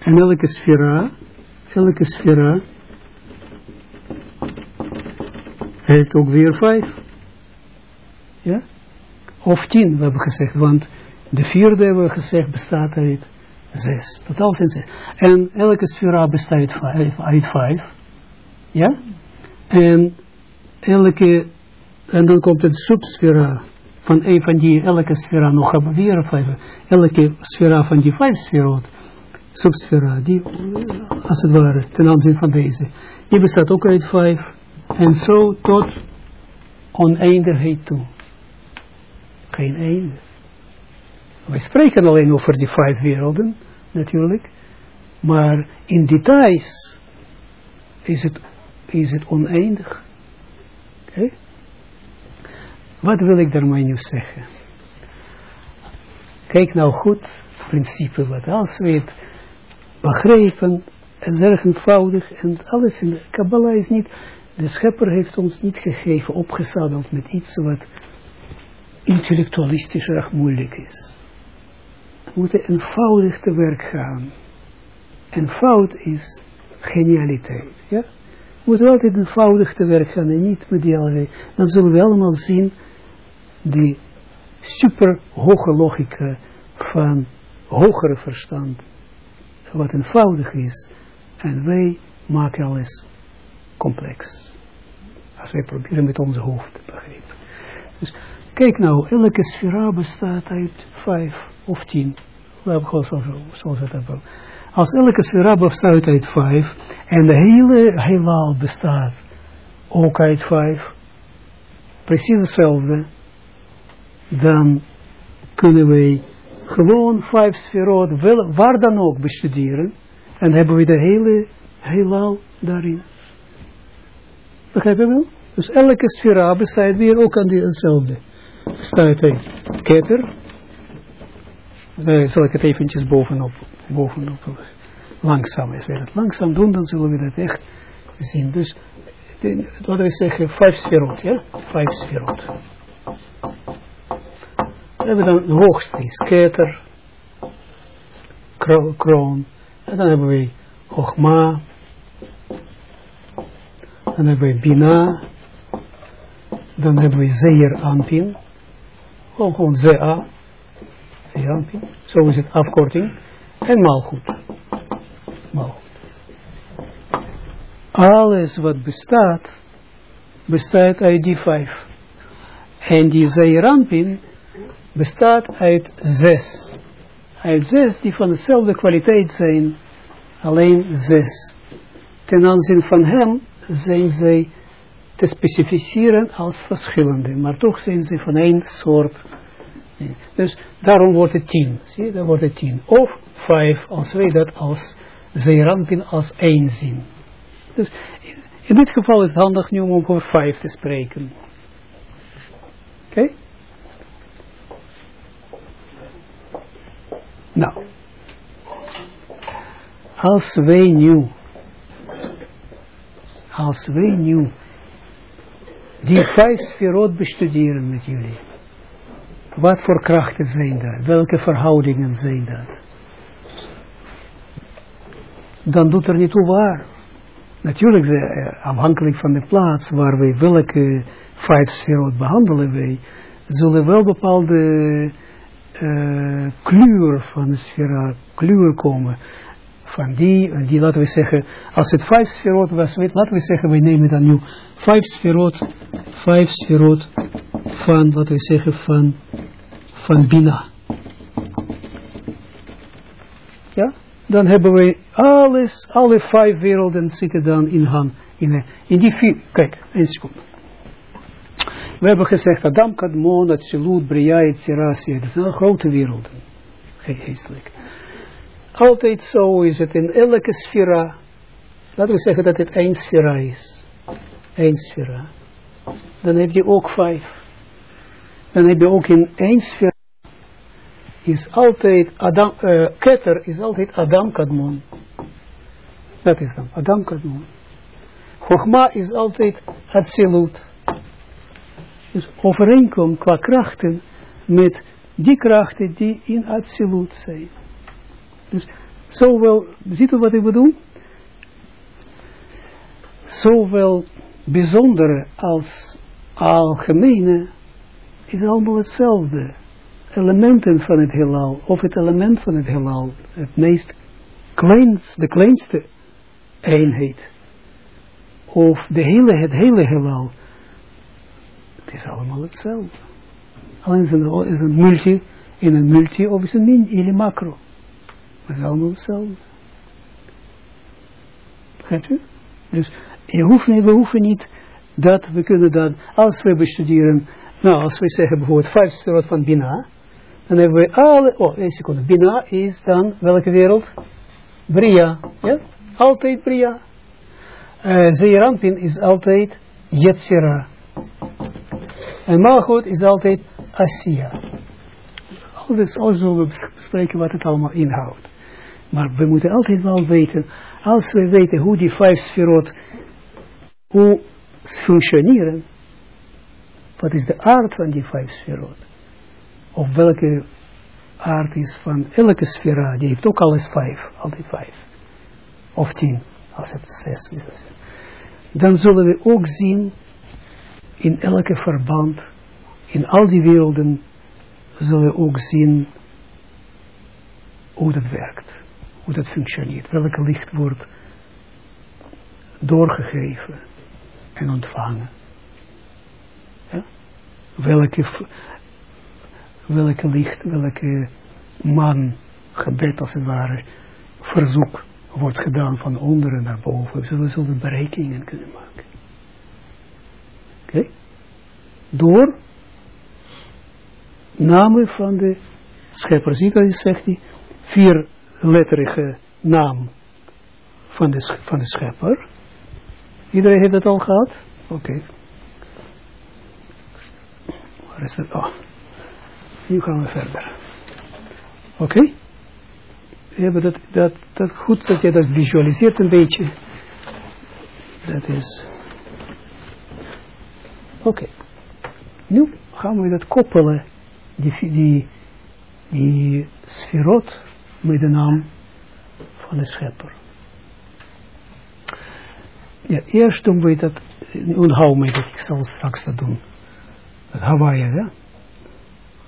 Speaker 1: En elke sfera, elke sfera heeft ook weer vijf. Ja? Of tien, we hebben gezegd, want de vierde hebben we gezegd bestaat uit zes. Totaal zijn zes. En elke sfera bestaat uit vijf. Ja? En elke, en dan komt het subsfera van een van die, elke sfera nog hebben weer vijf. Elke sfera van die vijf sferot subsfera, die als het ware ten aanzien van deze, die bestaat ook uit vijf en zo tot oneindigheid toe. Geen einde. We spreken alleen over die vijf werelden, natuurlijk, maar in details is het, is het oneindig. Oké? Wat wil ik daarmee nu zeggen? Kijk nou goed, principe wat als we het begrepen en erg eenvoudig en alles in de Kabbalah is niet, de schepper heeft ons niet gegeven, opgezadeld met iets wat intellectualistisch erg moeilijk is. We moeten eenvoudig te werk gaan. En fout is genialiteit. Ja? We moeten altijd eenvoudig te werk gaan en niet met die allerlei. Dan zullen we allemaal zien die super hoge logica van hogere verstand wat eenvoudig is. En wij maken alles complex. Als wij proberen met onze hoofd te begrijpen. Dus kijk nou, elke sfera bestaat uit vijf of tien. We hebben gewoon zoals, zoals het hebben. Als elke sfera bestaat uit vijf en de hele heelal bestaat ook uit vijf, precies hetzelfde, dan kunnen wij gewoon vijf sferot, waar dan ook bestuderen. En hebben we de hele heelal daarin. Begrijp je wel? Dus elke sfera bestaat weer ook aan die hetzelfde. Bestaat uit ketter. Uh, zal ik het eventjes bovenop, bovenop langzaam is. Wil het langzaam doen, dan zullen we dat echt zien. Dus, wat we zeggen, vijf sferot, ja? Vijf sferot. We hebben dan de hoogste is keter, kroon, en dan hebben we Chogma, dan hebben we Bina, dan hebben we Zeer Anpin, gewoon, gewoon Zea, Zeer Anpin, zo is het afkorting, en Malchut. Malchut. Alles wat bestaat, bestaat uit die vijf. En die Zeer Anpin bestaat uit zes. Uit zes die van dezelfde kwaliteit zijn, alleen zes. Ten aanzien van hem zijn zij te specificeren als verschillende, maar toch zijn ze van één soort. Dus daarom wordt het tien. Zie je, dan wordt het tien. Of vijf, als wij dat als zeerampin als één zien. Dus in dit geval is het handig nu om over vijf te spreken. Oké? Nou, als wij nu, als wij nu die vijf sferot bestuderen met jullie, wat voor krachten zijn dat? Welke verhoudingen zijn dat? Dan doet er niet toe waar. Natuurlijk, uh, afhankelijk van de plaats waar wij welke vijf sferot behandelen wij, zullen wel bepaalde uh, kleur van de sfera, kleur komen. Van die, die laten we zeggen, als het vijf sferot was, laten we zeggen, wij nemen dan nu vijf sferot, vijf sferot van, laten we zeggen, van, van Bina. Ja, dan hebben we alles, alle vijf werelden zitten dan in Han. In, in die vier, kijk, een seconde. We hebben gezegd, Adam, Kadmon, Atsilut, Bria, Etzirasi, dat zijn grote werelden, geestelijk. Altijd zo is het in elke sfera. Laten we zeggen dat het één sfera is. Eén sfera. Dan heb je ook vijf. Dan heb je ook in één sfera is altijd Adam, uh, Keter is altijd Adam Kadmon. Dat is dan, Adam Kadmon. Chogma is altijd Atsilut. Dus overeenkomt qua krachten met die krachten die in Atsilut zijn. Dus zowel, ziet u wat ik bedoel? Zowel bijzondere als algemene is allemaal hetzelfde elementen van het heelal, of het element van het heelal, het meest kleinste, de kleinste eenheid, of de hele, het hele heelal, het is allemaal hetzelfde. Alleen is een, een multi, in een multi, of is een min, in een macro. Het is allemaal hetzelfde. U? Dus je hoeft we hoeven niet dat, we kunnen dan, als we bestuderen, nou, als we zeggen bijvoorbeeld vijf sferot van Bina, dan hebben we alle, oh, een seconde. Bina is dan welke wereld? Bria. Ja? Altijd Bria. Uh, is altijd Yetzira. En Malchut is altijd Asiya. Alles, alles zullen we bespreken wat het allemaal inhoudt. Maar we moeten altijd wel weten, als we weten hoe die vijf sferot, hoe functioneren, wat is de aard van die vijf sferot? of welke aard is van elke sfera, die heeft ook alles vijf, altijd vijf. Of tien, als het zes is. Dan zullen we ook zien, in elke verband, in al die werelden, zullen we ook zien hoe dat werkt, hoe dat functioneert, welke licht wordt doorgegeven en ontvangen. Ja? Welke, welke licht, welke man, gebed als het ware, verzoek wordt gedaan van onderen naar boven. Zullen we zullen berekeningen kunnen maken. Oké? Door namen van de schepper. Dat, zegt hij, vierletterige naam van de, van de schepper. Iedereen heeft het al gehad? Oké. Okay. Waar is het? Oh. Nu gaan we verder. Oké? Okay? dat, dat, dat goed dat je dat visualiseert een beetje. Dat is... Oké. Nu gaan we dat koppelen, die, die, die sferot, met de naam van de schepper. Ja, eerst doen we dat, onthoud mij dat, ik zal straks dat doen. Dat Hawaii, ja.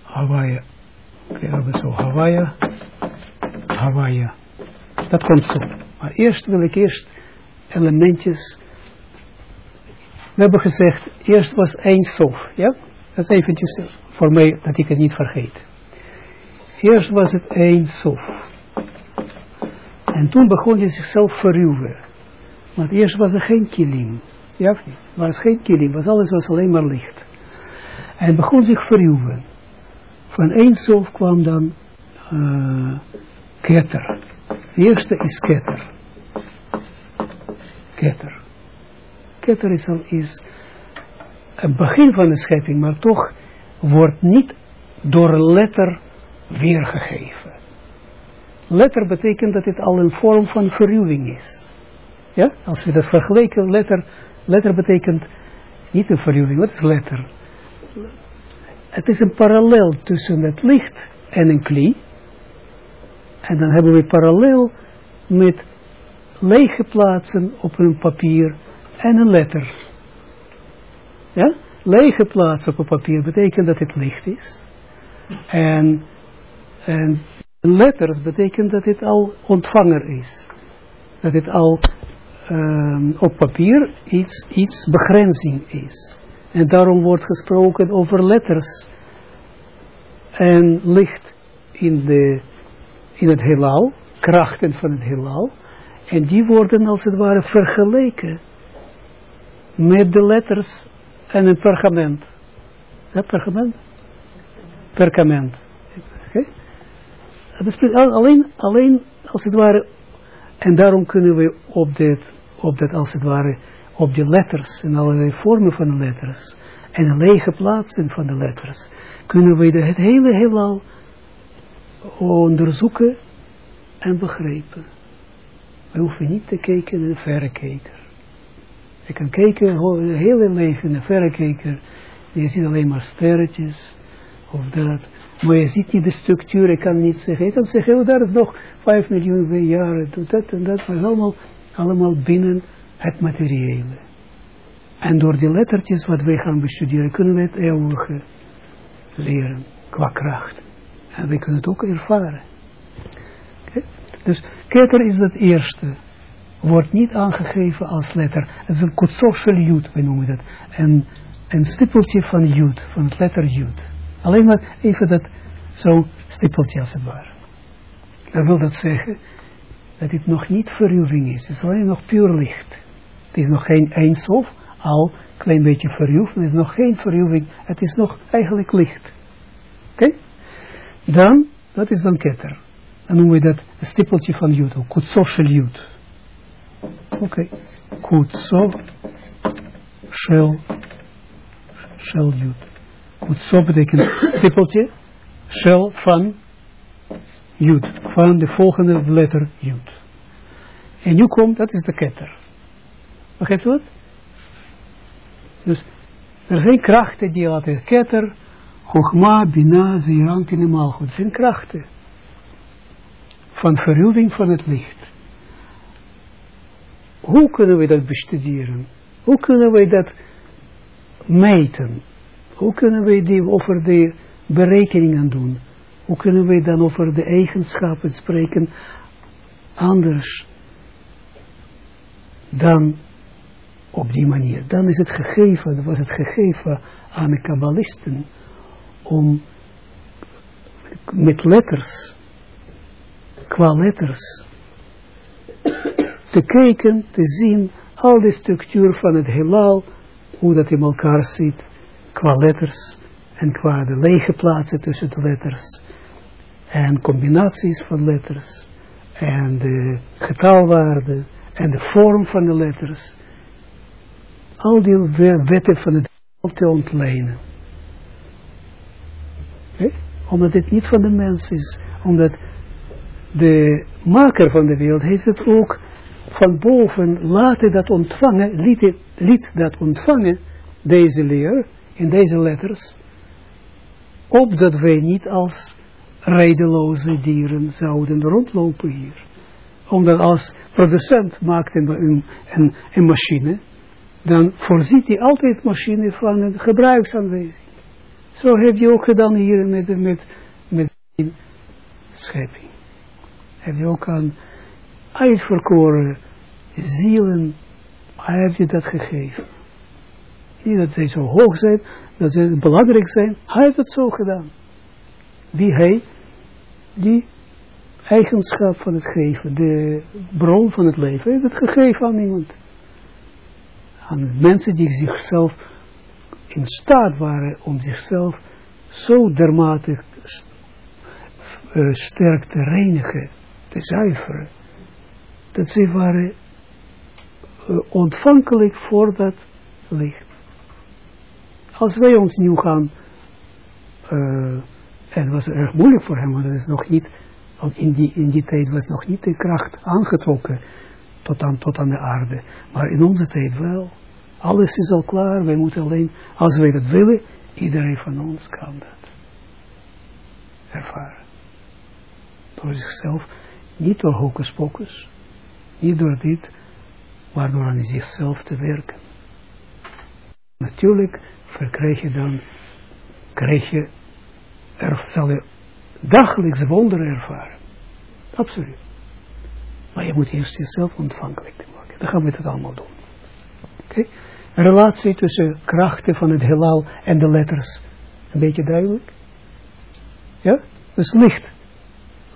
Speaker 1: Hawaii. Oké, okay, zo Hawaii. Hawaii. Dat komt zo. Maar eerst wil ik eerst elementjes. We hebben gezegd, eerst was één sof. Ja? Dat is eventjes voor mij dat ik het niet vergeet. Eerst was het één sof. En toen begon hij zichzelf verruwen. Want eerst was er geen kilim. Ja of niet? Er was geen kilim. Was alles was alleen maar licht. En begon zich verruwen. Van één sof kwam dan uh, ketter. De eerste is ketter. Ketter. Ketter is, al, is het begin van de schepping, maar toch wordt niet door letter weergegeven. Letter betekent dat het al een vorm van verruwing is. Ja, als we dat vergelijken, letter, letter betekent niet een verruwing, wat is letter? het is een parallel tussen het licht en een kli. En dan hebben we parallel met lege plaatsen op een papier en een letter. Ja? Lege plaatsen op een papier betekent dat het licht is. En, en letters betekent dat het al ontvanger is. Dat het al um, op papier iets, iets begrenzing is. En daarom wordt gesproken over letters en licht in, de, in het heelal. krachten van het heelal. En die worden als het ware vergeleken met de letters en een perkament. Ja, perkament? Perkament. Alleen, alleen als het ware, en daarom kunnen we op dit, op dit als het ware, op de letters en allerlei vormen van de letters en de lege plaatsen van de letters, kunnen we het hele heelal onderzoeken en begrijpen. We hoeven niet te kijken naar de verrekijker. Je kan kijken, de hele leven in de verrekijker, je ziet alleen maar sterretjes, of dat. Maar je ziet niet de structuur, je kan niet zeggen, je kan zeggen, oh, daar is nog 5 miljoen jaren, doet dat en dat, maar allemaal, allemaal binnen het materiële. En door die lettertjes wat wij gaan bestuderen, kunnen we het eeuwige leren, qua kracht. En we kunnen het ook ervaren. Dus keter is het eerste. Wordt niet aangegeven als letter. Het is een kutsofel jut, we noemen dat. En een stippeltje van jut, van het letter jut. Alleen maar even dat, zo'n stippeltje als het ware. Dat wil dat zeggen, dat dit nog niet verruwing is. Het is alleen nog puur licht. Het is nog geen eindsof, al een klein beetje verruwd. Het is nog geen verruwing, het is nog eigenlijk licht. Oké? Dan, dat is dan ketter. Dan noemen we dat een stippeltje van jud, kutsofel jud. Oké. Okay. Kutsof, shel, shel jud. Kutsof betekent stippeltje, shel van jud. Van de volgende letter jud. En nu komt, dat is de ketter. Begrijpt u het? Dus er zijn krachten die altijd ketter, Chogma, Bina, Zeerank en Malchut. zijn krachten van verruwing van het licht. Hoe kunnen we dat bestuderen? Hoe kunnen we dat meten? Hoe kunnen we die over de berekeningen doen? Hoe kunnen we dan over de eigenschappen spreken anders dan op die manier? Dan is het gegeven, was het gegeven aan de kabbalisten om met letters, qua letters, te kijken, te zien, al de structuur van het heelal, hoe dat in elkaar zit, qua letters, en qua de lege plaatsen tussen de letters, en combinaties van letters, en de getalwaarden, en de vorm van de letters, al die wetten van het te ontlenen. Omdat het niet van de mens is. Omdat de maker van de wereld heeft het ook van boven laten dat ontvangen, liet, liet dat ontvangen, deze leer, in deze letters, opdat wij niet als rijdeloze dieren zouden rondlopen hier. Omdat als producent maakt een, een, een, machine, dan voorziet hij altijd machine van een gebruiksaanwijzing. Zo heb je ook gedaan hier met, met, met schepping. Heb je ook aan uitverkoren zielen, heb je dat gegeven. Niet dat zij zo hoog zijn, dat ze belangrijk zijn. Hij heeft het zo gedaan. Wie hij, die eigenschap van het geven, de bron van het leven, heeft het gegeven aan iemand. Aan mensen die zichzelf in staat waren om zichzelf zo dermate uh, sterk te reinigen, te zuiveren, dat ze waren uh, ontvankelijk voor dat licht. Als wij ons nu gaan, uh, en was erg moeilijk voor hem, want het is nog niet, in die, in die tijd was nog niet de kracht aangetrokken tot aan, tot aan de aarde, maar in onze tijd wel. Alles is al klaar, wij moeten alleen, als wij dat willen, iedereen van ons kan dat ervaren. Door zichzelf, niet door hocus pocus, niet door dit, maar door aan zichzelf te werken. Natuurlijk verkrijg je dan, krijg je, er, zal je dagelijks wonderen ervaren. Absoluut. Maar je moet eerst jezelf ontvankelijk maken. Dan gaan we het allemaal doen. Oké? relatie tussen krachten van het heelal en de letters. Een beetje duidelijk? Ja? Dus licht.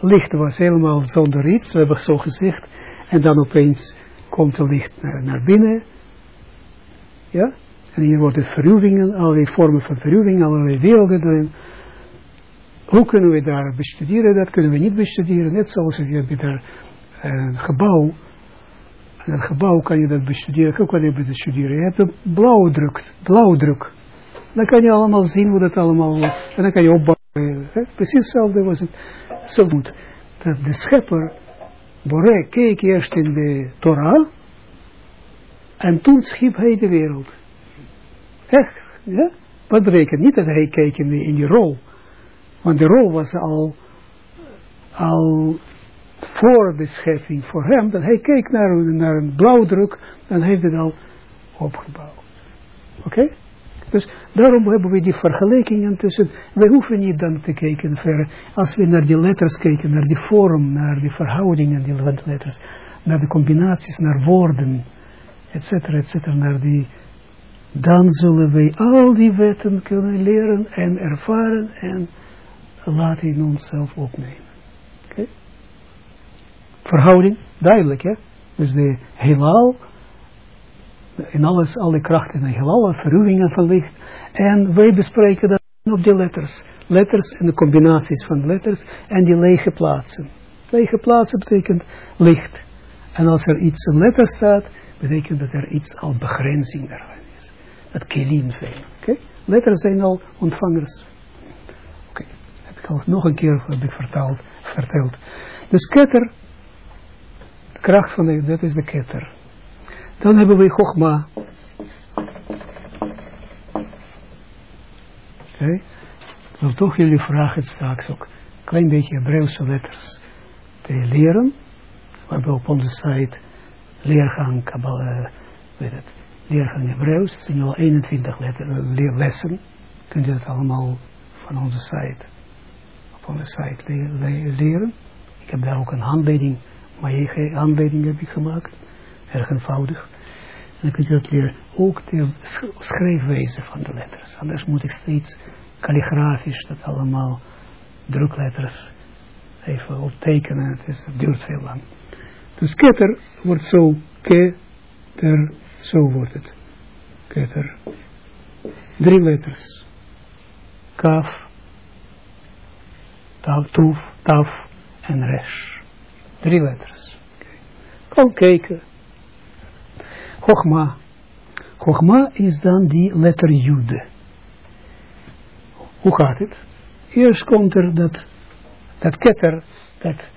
Speaker 1: licht was helemaal zonder iets, we hebben zo gezegd, en dan opeens komt het licht naar, naar binnen, ja, en hier worden verruwingen, allerlei vormen van verruwing, allerlei werelden erin. Hoe kunnen we daar bestuderen? Dat kunnen we niet bestuderen, net zoals je hebt daar een gebouw, en een gebouw kan je dat bestuderen, hoe kan je dat bestuderen? Je hebt een blauwdruk, blauwdruk. Dan kan je allemaal zien hoe dat allemaal, en dan kan je opbouwen. Precies hetzelfde was het. Zo moet. Dat de schepper, Boré, keek eerst in de Torah, en toen schiep hij de wereld. Echt, ja? Wat betekent niet dat hij keek in, in die rol. Want de rol was al, al voor de schepping voor hem, dat hij keek naar, naar een blauwdruk, dan heeft het al opgebouwd. Oké? Dus daarom hebben we die vergelijkingen tussen, we hoeven niet dan te kijken verder, als we naar die letters kijken, naar die vorm, naar die verhoudingen, die letters, naar de combinaties, naar woorden, et cetera, et cetera, naar die, dan zullen wij al die wetten kunnen leren en ervaren en laten in onszelf opnemen. Oké? Verhouding, duidelijk hè. Dus de heelal, in alles, alle krachten in heelal, verruwingen van licht. En wij bespreken dat op die letters. Letters en de combinaties van letters en die lege plaatsen. Lege plaatsen betekent licht. En als er iets een letter staat, betekent dat er iets al begrenzing daarvan is. Dat kelim zijn. Oké? Letters zijn al ontvangers. Oké. Heb ik al nog een keer heb ik verteld. verteld. Dus ketter, de kracht van de, dat is de ketter. Dan hebben we Chogma. Oké. Ik wil toch jullie vragen straks ook een klein beetje Hebreeuwse letters te leren. We hebben op onze site leergang Kabbalah, weet het, leergang Hebreeuws. Het zijn al 21 letter, lessen. Kunt u dat allemaal van onze site, op onze site leren. Ik heb daar ook een handleiding, maar je handleiding heb ik gemaakt. Erg eenvoudig. En dan kunt u dat leren. Ook de schrijfwijze van de letters. Anders moet ik steeds kalligrafisch dat allemaal drukletters even optekenen. Het, is, het duurt veel lang. Dus ketter wordt zo, ketter, zo wordt het. Ketter. Drie letters. Kaf, taf, toef, taf en resh. Drie letters. Okay. Kom kijken. Chogma. Chogma is dan die letter Jude. Hoe gaat het? Eerst komt er dat, dat ketter, dat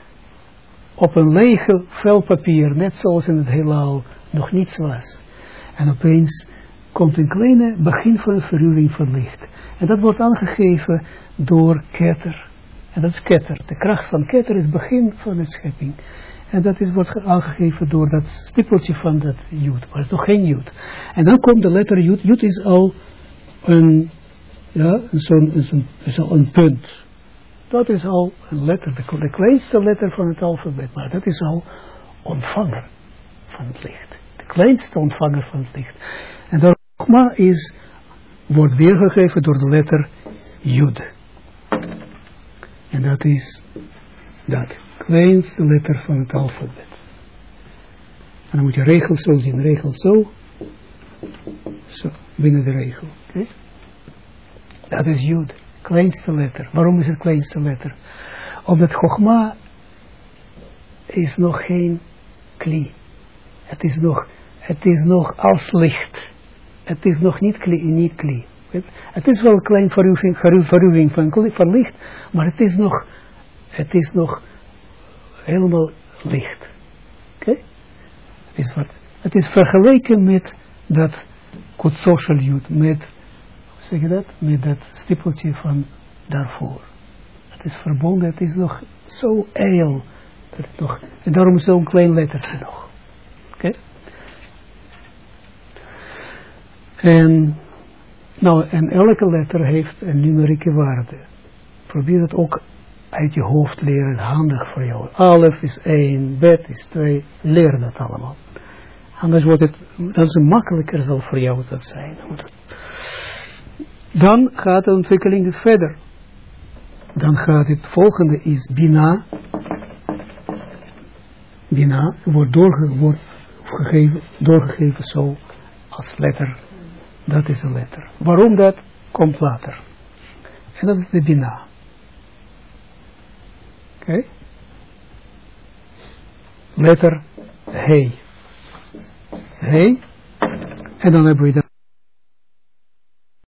Speaker 1: op een lege vel papier, net zoals in het heelal, nog niets was. En opeens komt een kleine begin van een verruwing van licht. En dat wordt aangegeven door ketter. En dat is ketter. De kracht van ketter is begin van de schepping. En dat is, wordt aangegeven door dat stippeltje van dat jood. Maar het is nog geen jood. En dan komt de letter jood. Jood is al een, ja, zo'n zo zo een punt. Dat is al een letter, de, de kleinste letter van het alfabet. Maar dat is al ontvanger van het licht. Kleinste ontvanger van het licht. En de Rogma is, wordt weergegeven door de letter Jud. En dat is dat kleinste letter van het alfabet. En dan moet je regels zo zien, regels zo. Zo, binnen de regel. Oké? Dat is Jud, kleinste letter. Waarom is het kleinste letter? Omdat Chogma is nog geen kli. Het is nog, het is nog als licht. Het is nog niet kli, niet kli. Het is wel een klein verruwing, van, van licht, maar het is nog, het is nog helemaal licht. Oké? Het, is wat, het is vergeleken met dat social Jud, met, zeg je dat? Met dat stippeltje van daarvoor. Het is verbonden, het is nog zo eil. Dat het nog, en daarom zo'n klein lettertje nog. Oké? En, nou, en elke letter heeft een numerieke waarde. Probeer het ook uit je hoofd leren, handig voor jou. Alef is één, bet is twee, leer dat allemaal. Anders wordt het, dat is makkelijker zal voor jou dat zijn. Dan gaat de ontwikkeling verder. Dan gaat het volgende is Bina. Bina wordt, doorge, wordt gegeven, doorgegeven zo als letter. Dat is een letter. Waarom dat? Komt later. En dat is de Bina. Oké? Letter He. He. En dan hebben we dat.